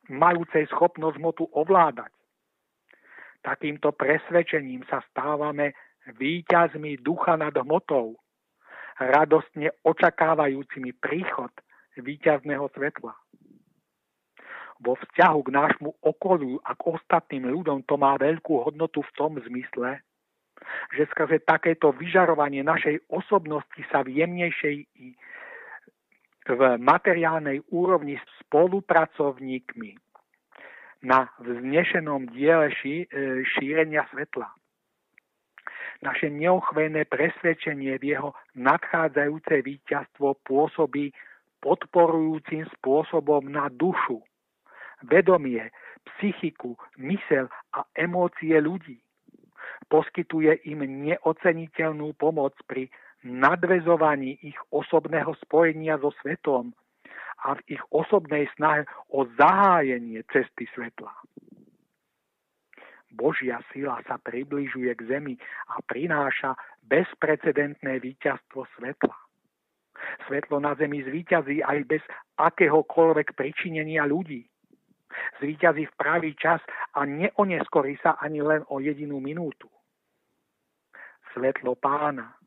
majúcej schopnosť motu ovládať. Takýmto presvedčením sa stávame výťazmi ducha nad hmotou, radostne očakávajúcimi príchod výťazného svetla. Vo vzťahu k nášmu okoliu a k ostatným ľuďom to má veľkú hodnotu v tom zmysle, že skrze takéto vyžarovanie našej osobnosti sa v jemnejšej v materiálnej úrovni spolupracovníkmi na vznešenom diele ší, e, šírenia svetla. Naše neochvené presvedčenie v jeho nadchádzajúce víťazstvo pôsobí podporujúcim spôsobom na dušu, vedomie, psychiku, mysel a emócie ľudí. Poskytuje im neoceniteľnú pomoc pri nadvezovaní ich osobného spojenia so svetom a v ich osobnej snahe o zahájenie cesty svetla. Božia sila sa približuje k zemi a prináša bezprecedentné víťazstvo svetla. Svetlo na zemi zvíťazí aj bez akéhokoľvek pričinenia ľudí. Zvíťazí v pravý čas a neoneskorí sa ani len o jedinú minútu. Svetlo pána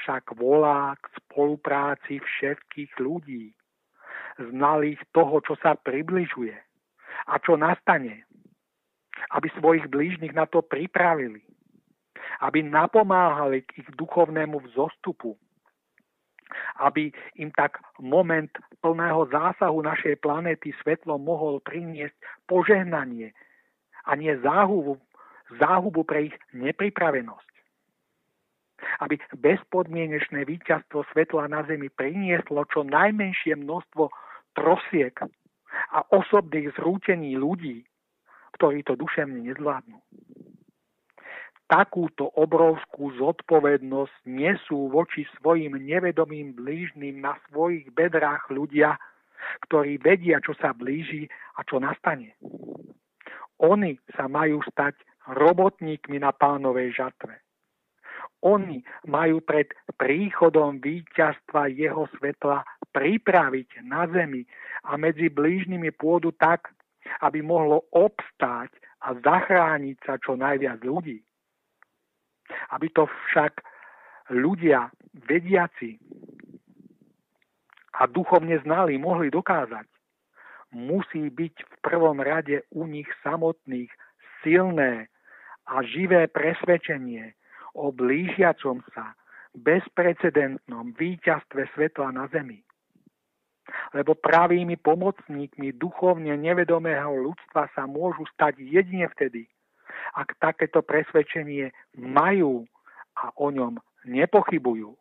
však volá k spolupráci všetkých ľudí, znalých toho, čo sa približuje a čo nastane, aby svojich blížnych na to pripravili, aby napomáhali k ich duchovnému vzostupu, aby im tak moment plného zásahu našej planéty svetlo mohol priniesť požehnanie a nie záhubu, záhubu pre ich nepripravenosť aby bezpodmienečné víťazstvo svetla na Zemi prinieslo čo najmenšie množstvo trosiek a osobných zrútení ľudí, ktorí to duševne nezvládnu. Takúto obrovskú zodpovednosť nesú voči svojim nevedomým blížnym na svojich bedrách ľudia, ktorí vedia, čo sa blíži a čo nastane. Oni sa majú stať robotníkmi na pánovej žatve. Oni majú pred príchodom víťazstva jeho svetla pripraviť na zemi a medzi blížnymi pôdu tak, aby mohlo obstáť a zachrániť sa čo najviac ľudí. Aby to však ľudia vediaci a duchovne znali mohli dokázať, musí byť v prvom rade u nich samotných silné a živé presvedčenie, o blížiacom sa bezprecedentnom víťazstve svetla na Zemi. Lebo pravými pomocníkmi duchovne nevedomého ľudstva sa môžu stať jedine vtedy, ak takéto presvedčenie majú a o ňom nepochybujú.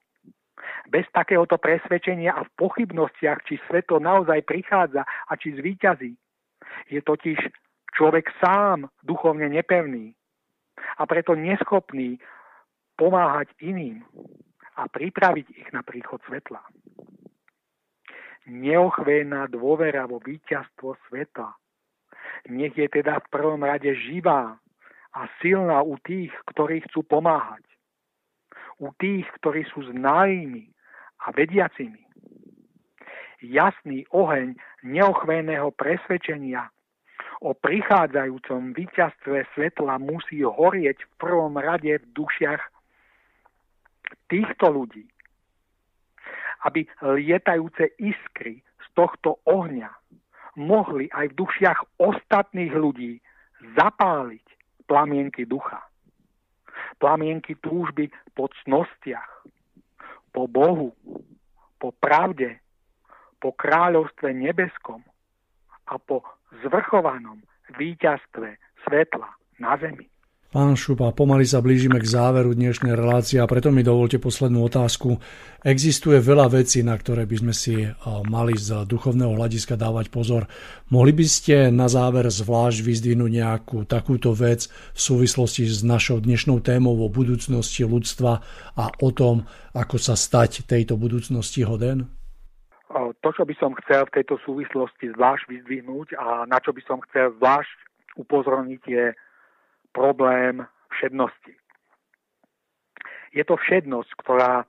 Bez takéhoto presvedčenia a v pochybnostiach, či svetlo naozaj prichádza a či zvíťazí, je totiž človek sám duchovne nepevný a preto neschopný pomáhať iným a pripraviť ich na príchod svetla. Neochvéná dôvera vo víťazstvo sveta. Nech je teda v prvom rade živá a silná u tých, ktorí chcú pomáhať. U tých, ktorí sú znalými a vediacimi. Jasný oheň neochvéného presvedčenia o prichádzajúcom víťazstve svetla musí horieť v prvom rade v dušiach týchto ľudí, aby lietajúce iskry z tohto ohňa mohli aj v dušiach ostatných ľudí zapáliť plamienky ducha. plamienky túžby po cnostiach, po Bohu, po pravde, po kráľovstve nebeskom a po zvrchovanom víťazstve svetla na zemi. Pán Šupa, pomaly sa blížime k záveru dnešnej relácie a preto mi dovolte poslednú otázku. Existuje veľa vecí, na ktoré by sme si mali z duchovného hľadiska dávať pozor. Mohli by ste na záver zvlášť vyzdvihnúť nejakú takúto vec v súvislosti s našou dnešnou témou o budúcnosti ľudstva a o tom, ako sa stať tejto budúcnosti hoden? To, čo by som chcel v tejto súvislosti zvlášť vyzdvihnúť a na čo by som chcel zvlášť upozorniť je problém všednosti. Je to všednosť, ktorá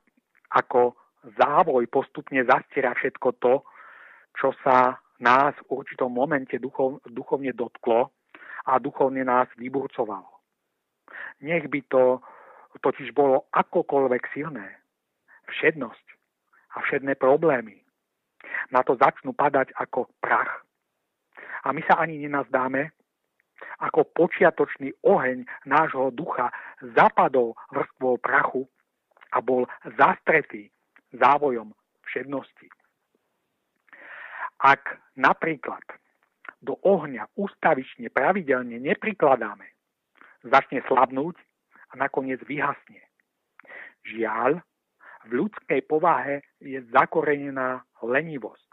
ako závoj postupne zastiera všetko to, čo sa nás v určitom momente duchov, duchovne dotklo a duchovne nás vyburcovalo. Nech by to totiž bolo akokoľvek silné. Všednosť a všedné problémy na to začnú padať ako prach. A my sa ani nenazdáme, ako počiatočný oheň nášho ducha zapadol vrstvou prachu a bol zastretý závojom všednosti. Ak napríklad do ohňa ustavične pravidelne neprikladáme, začne slabnúť a nakoniec vyhasne. Žiaľ, v ľudskej povahe je zakorenená lenivosť,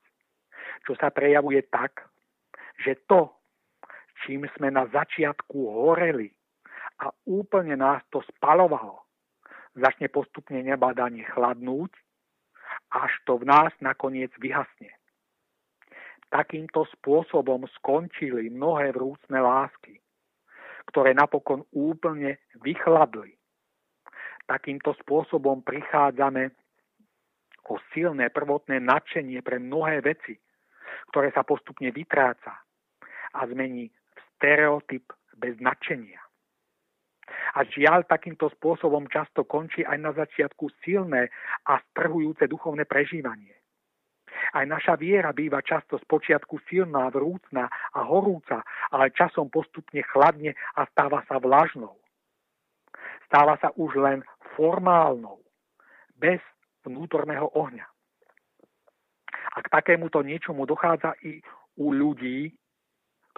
čo sa prejavuje tak, že to, čím sme na začiatku horeli a úplne nás to spalovalo, začne postupne nebadanie chladnúť, až to v nás nakoniec vyhasne. Takýmto spôsobom skončili mnohé vrúcne lásky, ktoré napokon úplne vychladli. Takýmto spôsobom prichádzame o silné prvotné nadšenie pre mnohé veci, ktoré sa postupne vytráca a zmení stereotyp bez nadšenia. A žiaľ, takýmto spôsobom často končí aj na začiatku silné a strhujúce duchovné prežívanie. Aj naša viera býva často spočiatku silná, vrúcna a horúca, ale časom postupne chladne a stáva sa vlažnou. Stáva sa už len formálnou, bez vnútorného ohňa. A k takémuto niečomu dochádza i u ľudí,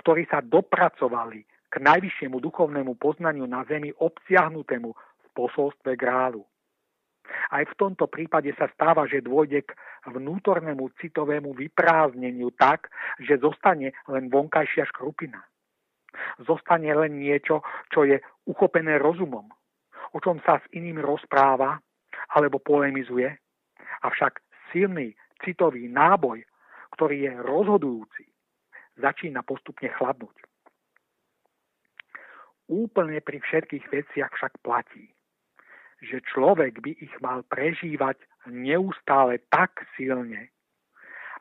ktorí sa dopracovali k najvyššiemu duchovnému poznaniu na zemi obsiahnutému v posolstve grálu. Aj v tomto prípade sa stáva, že dôjde k vnútornému citovému vyprázdneniu tak, že zostane len vonkajšia škrupina. Zostane len niečo, čo je uchopené rozumom, o čom sa s iným rozpráva alebo polemizuje, avšak silný citový náboj, ktorý je rozhodujúci, začína postupne chladnúť. Úplne pri všetkých veciach však platí, že človek by ich mal prežívať neustále tak silne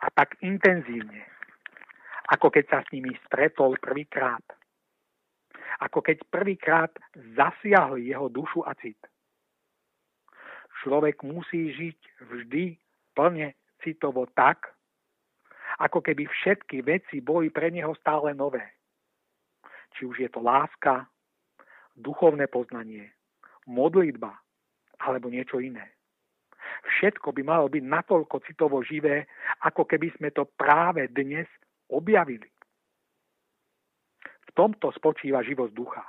a tak intenzívne, ako keď sa s nimi stretol prvýkrát. Ako keď prvýkrát zasiahli jeho dušu a cit. Človek musí žiť vždy plne citovo tak, ako keby všetky veci boli pre neho stále nové. Či už je to láska, duchovné poznanie, modlitba alebo niečo iné. Všetko by malo byť natoľko citovo živé, ako keby sme to práve dnes objavili. V tomto spočíva živosť ducha.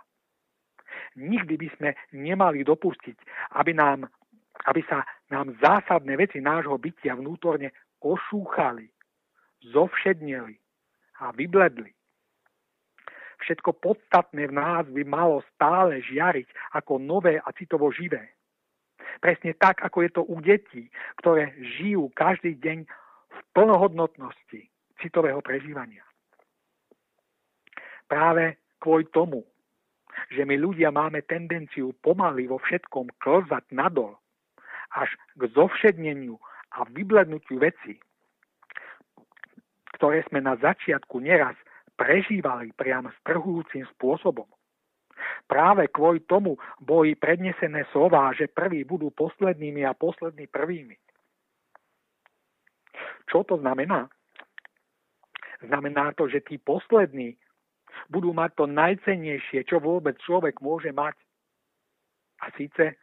Nikdy by sme nemali dopustiť, aby, nám, aby sa nám zásadné veci nášho bytia vnútorne ošúchali zovšedneli a vybledli. Všetko podstatné v nás by malo stále žiariť ako nové a citovo živé. Presne tak, ako je to u detí, ktoré žijú každý deň v plnohodnotnosti citového prežívania. Práve kvôli tomu, že my ľudia máme tendenciu pomaly vo všetkom klzať nadol, až k zovšedneniu a vyblednutiu veci, ktoré sme na začiatku neraz prežívali priam strhujúcim spôsobom. Práve kvôli tomu boli prednesené slová, že prví budú poslednými a poslední prvými. Čo to znamená? Znamená to, že tí poslední budú mať to najcennejšie, čo vôbec človek môže mať. A síce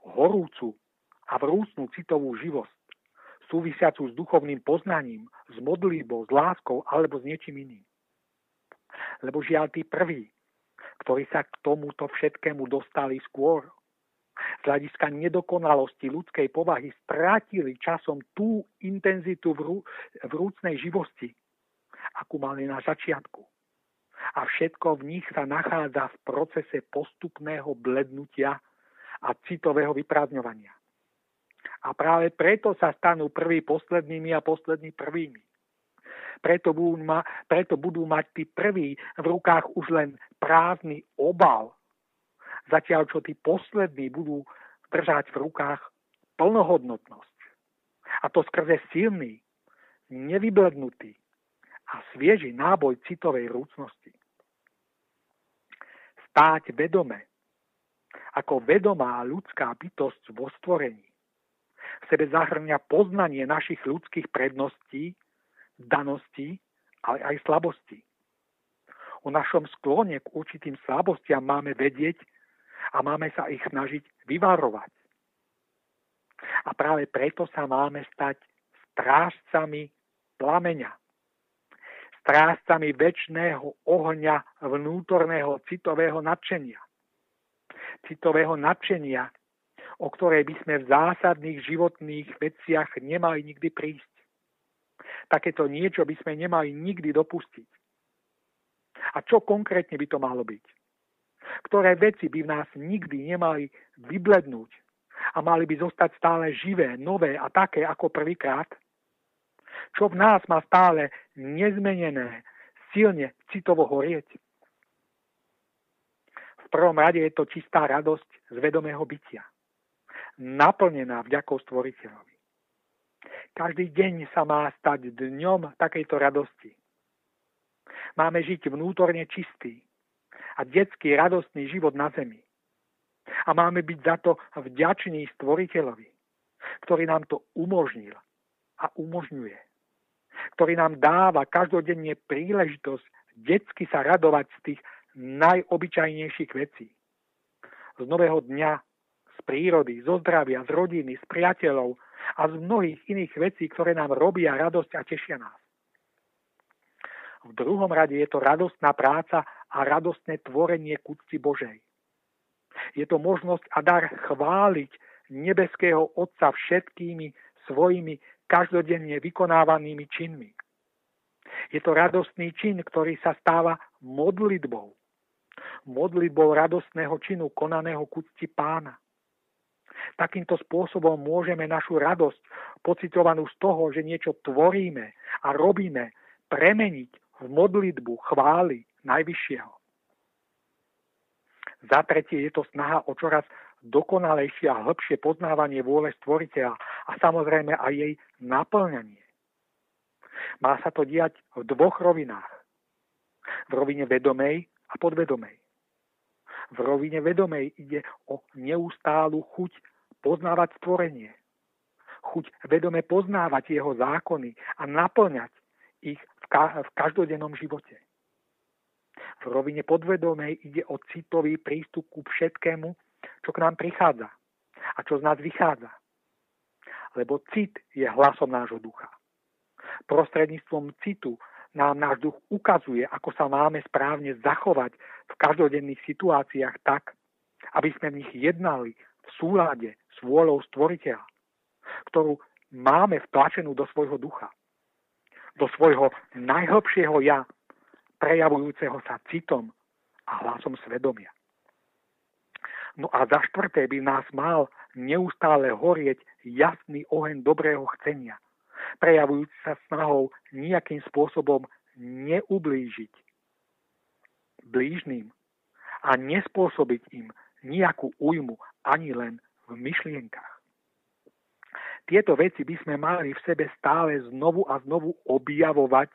horúcu a vrúcnú citovú živosť, súvisiacu s duchovným poznaním, s modlíbou, s láskou alebo s niečím iným. Lebo žiaľ tí prví, ktorí sa k tomuto všetkému dostali skôr, z hľadiska nedokonalosti ľudskej povahy strátili časom tú intenzitu vrú, vrúcnej živosti, akú mali na začiatku. A všetko v nich sa nachádza v procese postupného blednutia a citového vyprázdňovania. A práve preto sa stanú prví poslednými a poslední prvými. Preto budú, ma, preto budú mať tí prví v rukách už len prázdny obal zatiaľ čo tí poslední budú držať v rukách plnohodnotnosť. A to skrze silný, nevyblednutý a svieži náboj citovej rúcnosti. Stáť vedome, ako vedomá ľudská bytosť vo stvorení, v sebe zahrňa poznanie našich ľudských predností, daností, ale aj slabostí. O našom sklone k určitým slabostiam máme vedieť a máme sa ich snažiť vyvarovať. A práve preto sa máme stať strážcami plameňa. Strážcami väčšného ohňa vnútorného citového nadšenia. Citového nadšenia, o ktorej by sme v zásadných životných veciach nemali nikdy prísť. Takéto niečo by sme nemali nikdy dopustiť. A čo konkrétne by to malo byť? ktoré veci by v nás nikdy nemali vyblednúť a mali by zostať stále živé, nové a také ako prvýkrát, čo v nás má stále nezmenené, silne citovo horieť. V prvom rade je to čistá radosť z vedomého bytia, naplnená vďakou stvoriteľovi. Každý deň sa má stať dňom takejto radosti. Máme žiť vnútorne čistý, a detský radostný život na zemi. A máme byť za to vďační stvoriteľovi, ktorý nám to umožnil a umožňuje. Ktorý nám dáva každodenne príležitosť detsky sa radovať z tých najobyčajnejších vecí. Z nového dňa, prírody, zo zdravia, z rodiny, z priateľov a z mnohých iných vecí, ktoré nám robia radosť a tešia nás. V druhom rade je to radostná práca a radostné tvorenie k Božej. Je to možnosť a dar chváliť nebeského Otca všetkými svojimi každodenne vykonávanými činmi. Je to radostný čin, ktorý sa stáva modlitbou. Modlitbou radostného činu konaného k pána. Takýmto spôsobom môžeme našu radosť, pocitovanú z toho, že niečo tvoríme a robíme, premeniť v modlitbu chvály Najvyššieho. Za tretie je to snaha o čoraz dokonalejšie a hĺbšie poznávanie vôle stvoriteľa a samozrejme aj jej naplňanie. Má sa to diať v dvoch rovinách. V rovine vedomej a podvedomej. V rovine vedomej ide o neustálu chuť poznávať stvorenie. Chuť vedome poznávať jeho zákony a naplňať ich v, ka- v každodennom živote. V rovine podvedomej ide o citový prístup ku všetkému, čo k nám prichádza a čo z nás vychádza. Lebo cit je hlasom nášho ducha. Prostredníctvom citu nám náš duch ukazuje, ako sa máme správne zachovať v každodenných situáciách tak, aby sme v nich jednali v súlade s vôľou stvoriteľa, ktorú máme vtlačenú do svojho ducha, do svojho najhlbšieho ja, prejavujúceho sa citom a hlasom svedomia. No a za štvrté by nás mal neustále horieť jasný oheň dobrého chcenia, prejavujúci sa snahou nejakým spôsobom neublížiť blížným a nespôsobiť im nejakú újmu ani len v myšlienkach. Tieto veci by sme mali v sebe stále znovu a znovu objavovať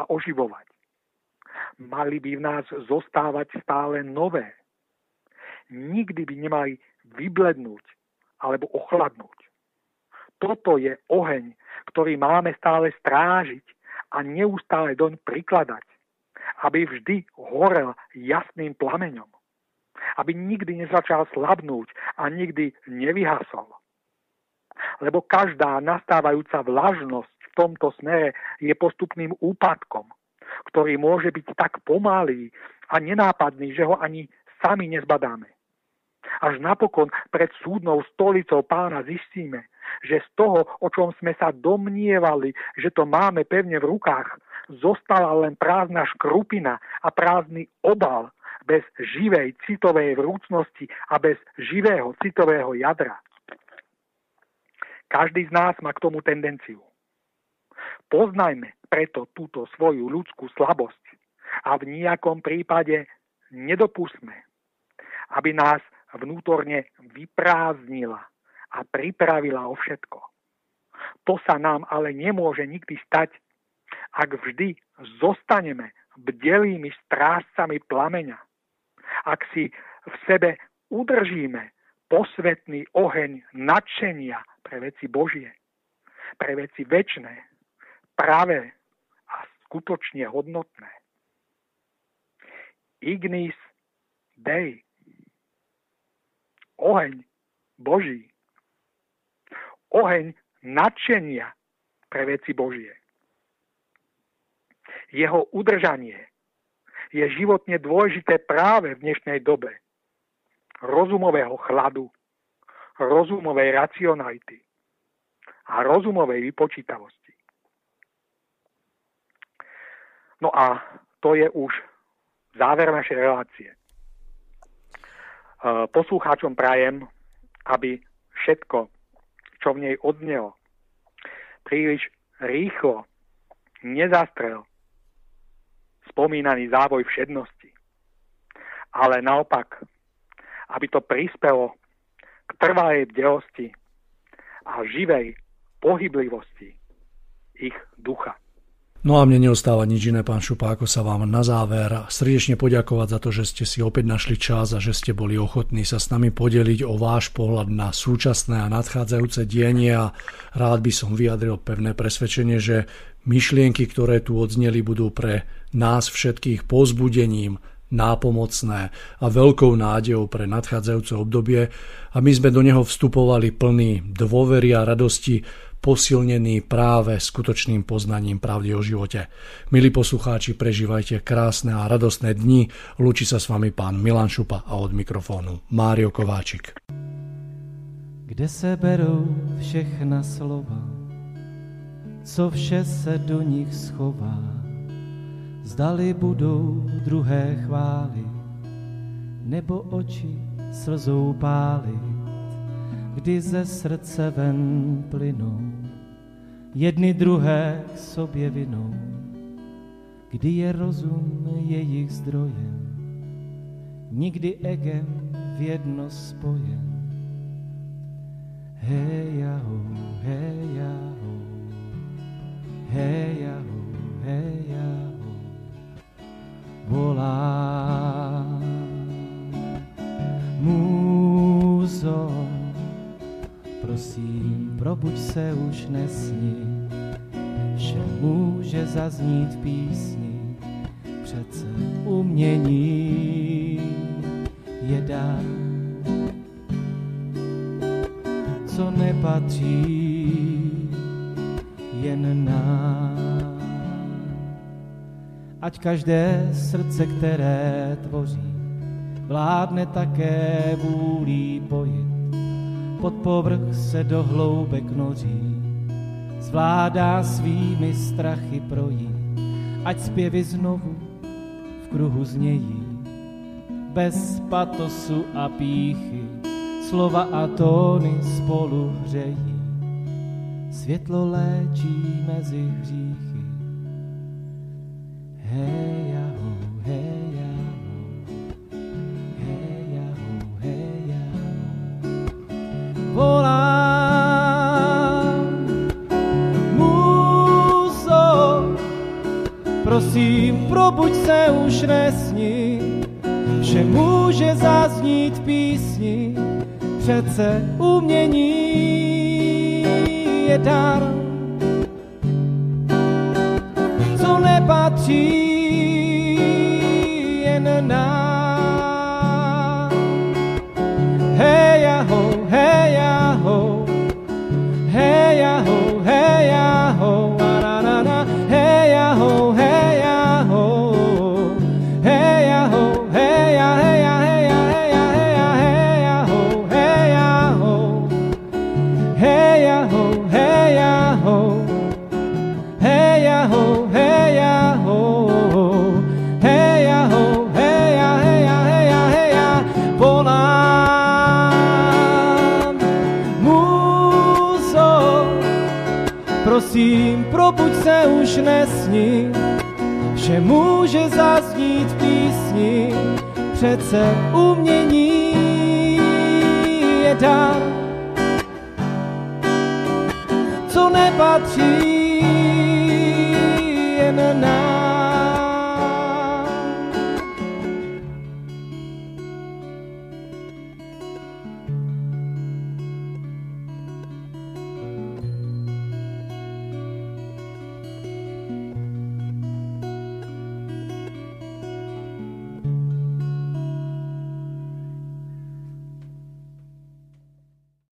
a oživovať mali by v nás zostávať stále nové. Nikdy by nemali vyblednúť alebo ochladnúť. Toto je oheň, ktorý máme stále strážiť a neustále doň prikladať, aby vždy horel jasným plameňom. Aby nikdy nezačal slabnúť a nikdy nevyhasol. Lebo každá nastávajúca vlažnosť v tomto smere je postupným úpadkom, ktorý môže byť tak pomalý a nenápadný, že ho ani sami nezbadáme. Až napokon pred súdnou stolicou pána zistíme, že z toho, o čom sme sa domnievali, že to máme pevne v rukách, zostala len prázdna škrupina a prázdny obal bez živej citovej vrúcnosti a bez živého citového jadra. Každý z nás má k tomu tendenciu. Poznajme preto túto svoju ľudskú slabosť a v nejakom prípade nedopustme, aby nás vnútorne vyprázdnila a pripravila o všetko. To sa nám ale nemôže nikdy stať, ak vždy zostaneme bdelými strážcami plameňa. Ak si v sebe udržíme posvetný oheň nadšenia pre veci Božie, pre veci väčné, pravé a skutočne hodnotné. Ignis Dei oheň Boží, oheň nadšenia pre veci Božie. Jeho udržanie je životne dôležité práve v dnešnej dobe rozumového chladu, rozumovej racionality a rozumovej vypočítavosti. No a to je už záver našej relácie. Eh, poslucháčom prajem, aby všetko, čo v nej odnelo, príliš rýchlo nezastrel spomínaný závoj všednosti, ale naopak, aby to prispelo k trvalej bdelosti a živej pohyblivosti ich ducha. No a mne neostáva nič iné, pán Šupa, ako sa vám na záver srdečne poďakovať za to, že ste si opäť našli čas a že ste boli ochotní sa s nami podeliť o váš pohľad na súčasné a nadchádzajúce dienie. A rád by som vyjadril pevné presvedčenie, že myšlienky, ktoré tu odzneli, budú pre nás všetkých pozbudením, nápomocné a veľkou nádejou pre nadchádzajúce obdobie. A my sme do neho vstupovali plný dôvery a radosti, posilnený práve skutočným poznaním pravdy o živote. Milí poslucháči, prežívajte krásne a radostné dni. Lúči sa s vami pán Milan Šupa a od mikrofónu Mário Kováčik. Kde se berou všechna slova, co vše se do nich schová, zdali budou druhé chvály, nebo oči slzou pálit kdy ze srdce ven plynou, jedny druhé k sobě vinou, kdy je rozum jejich zdrojem, nikdy egem v jedno spojen. Hej, jahu, hej, jahu, hej, jahu, hej, jahu, volá. Muzo, prosím, probuď se už nesni, vše může zaznít písni, přece umění je dar, co nepatří jen nám. Ať každé srdce, které tvoří, vládne také vůlí pojit pod povrch se do hloubek noří, zvládá svými strachy projít, ať zpěvy znovu v kruhu znějí, bez patosu a píchy, slova a tóny spolu hřejí, světlo léčí mezi hříchy. Hej, prosím, probuď se už nesni, vše může zaznít písni, přece umění je dar, co nepatří jen nám. pyszne sni się może zaznit pisni Przece u mnie nie Co nepatří patrzy na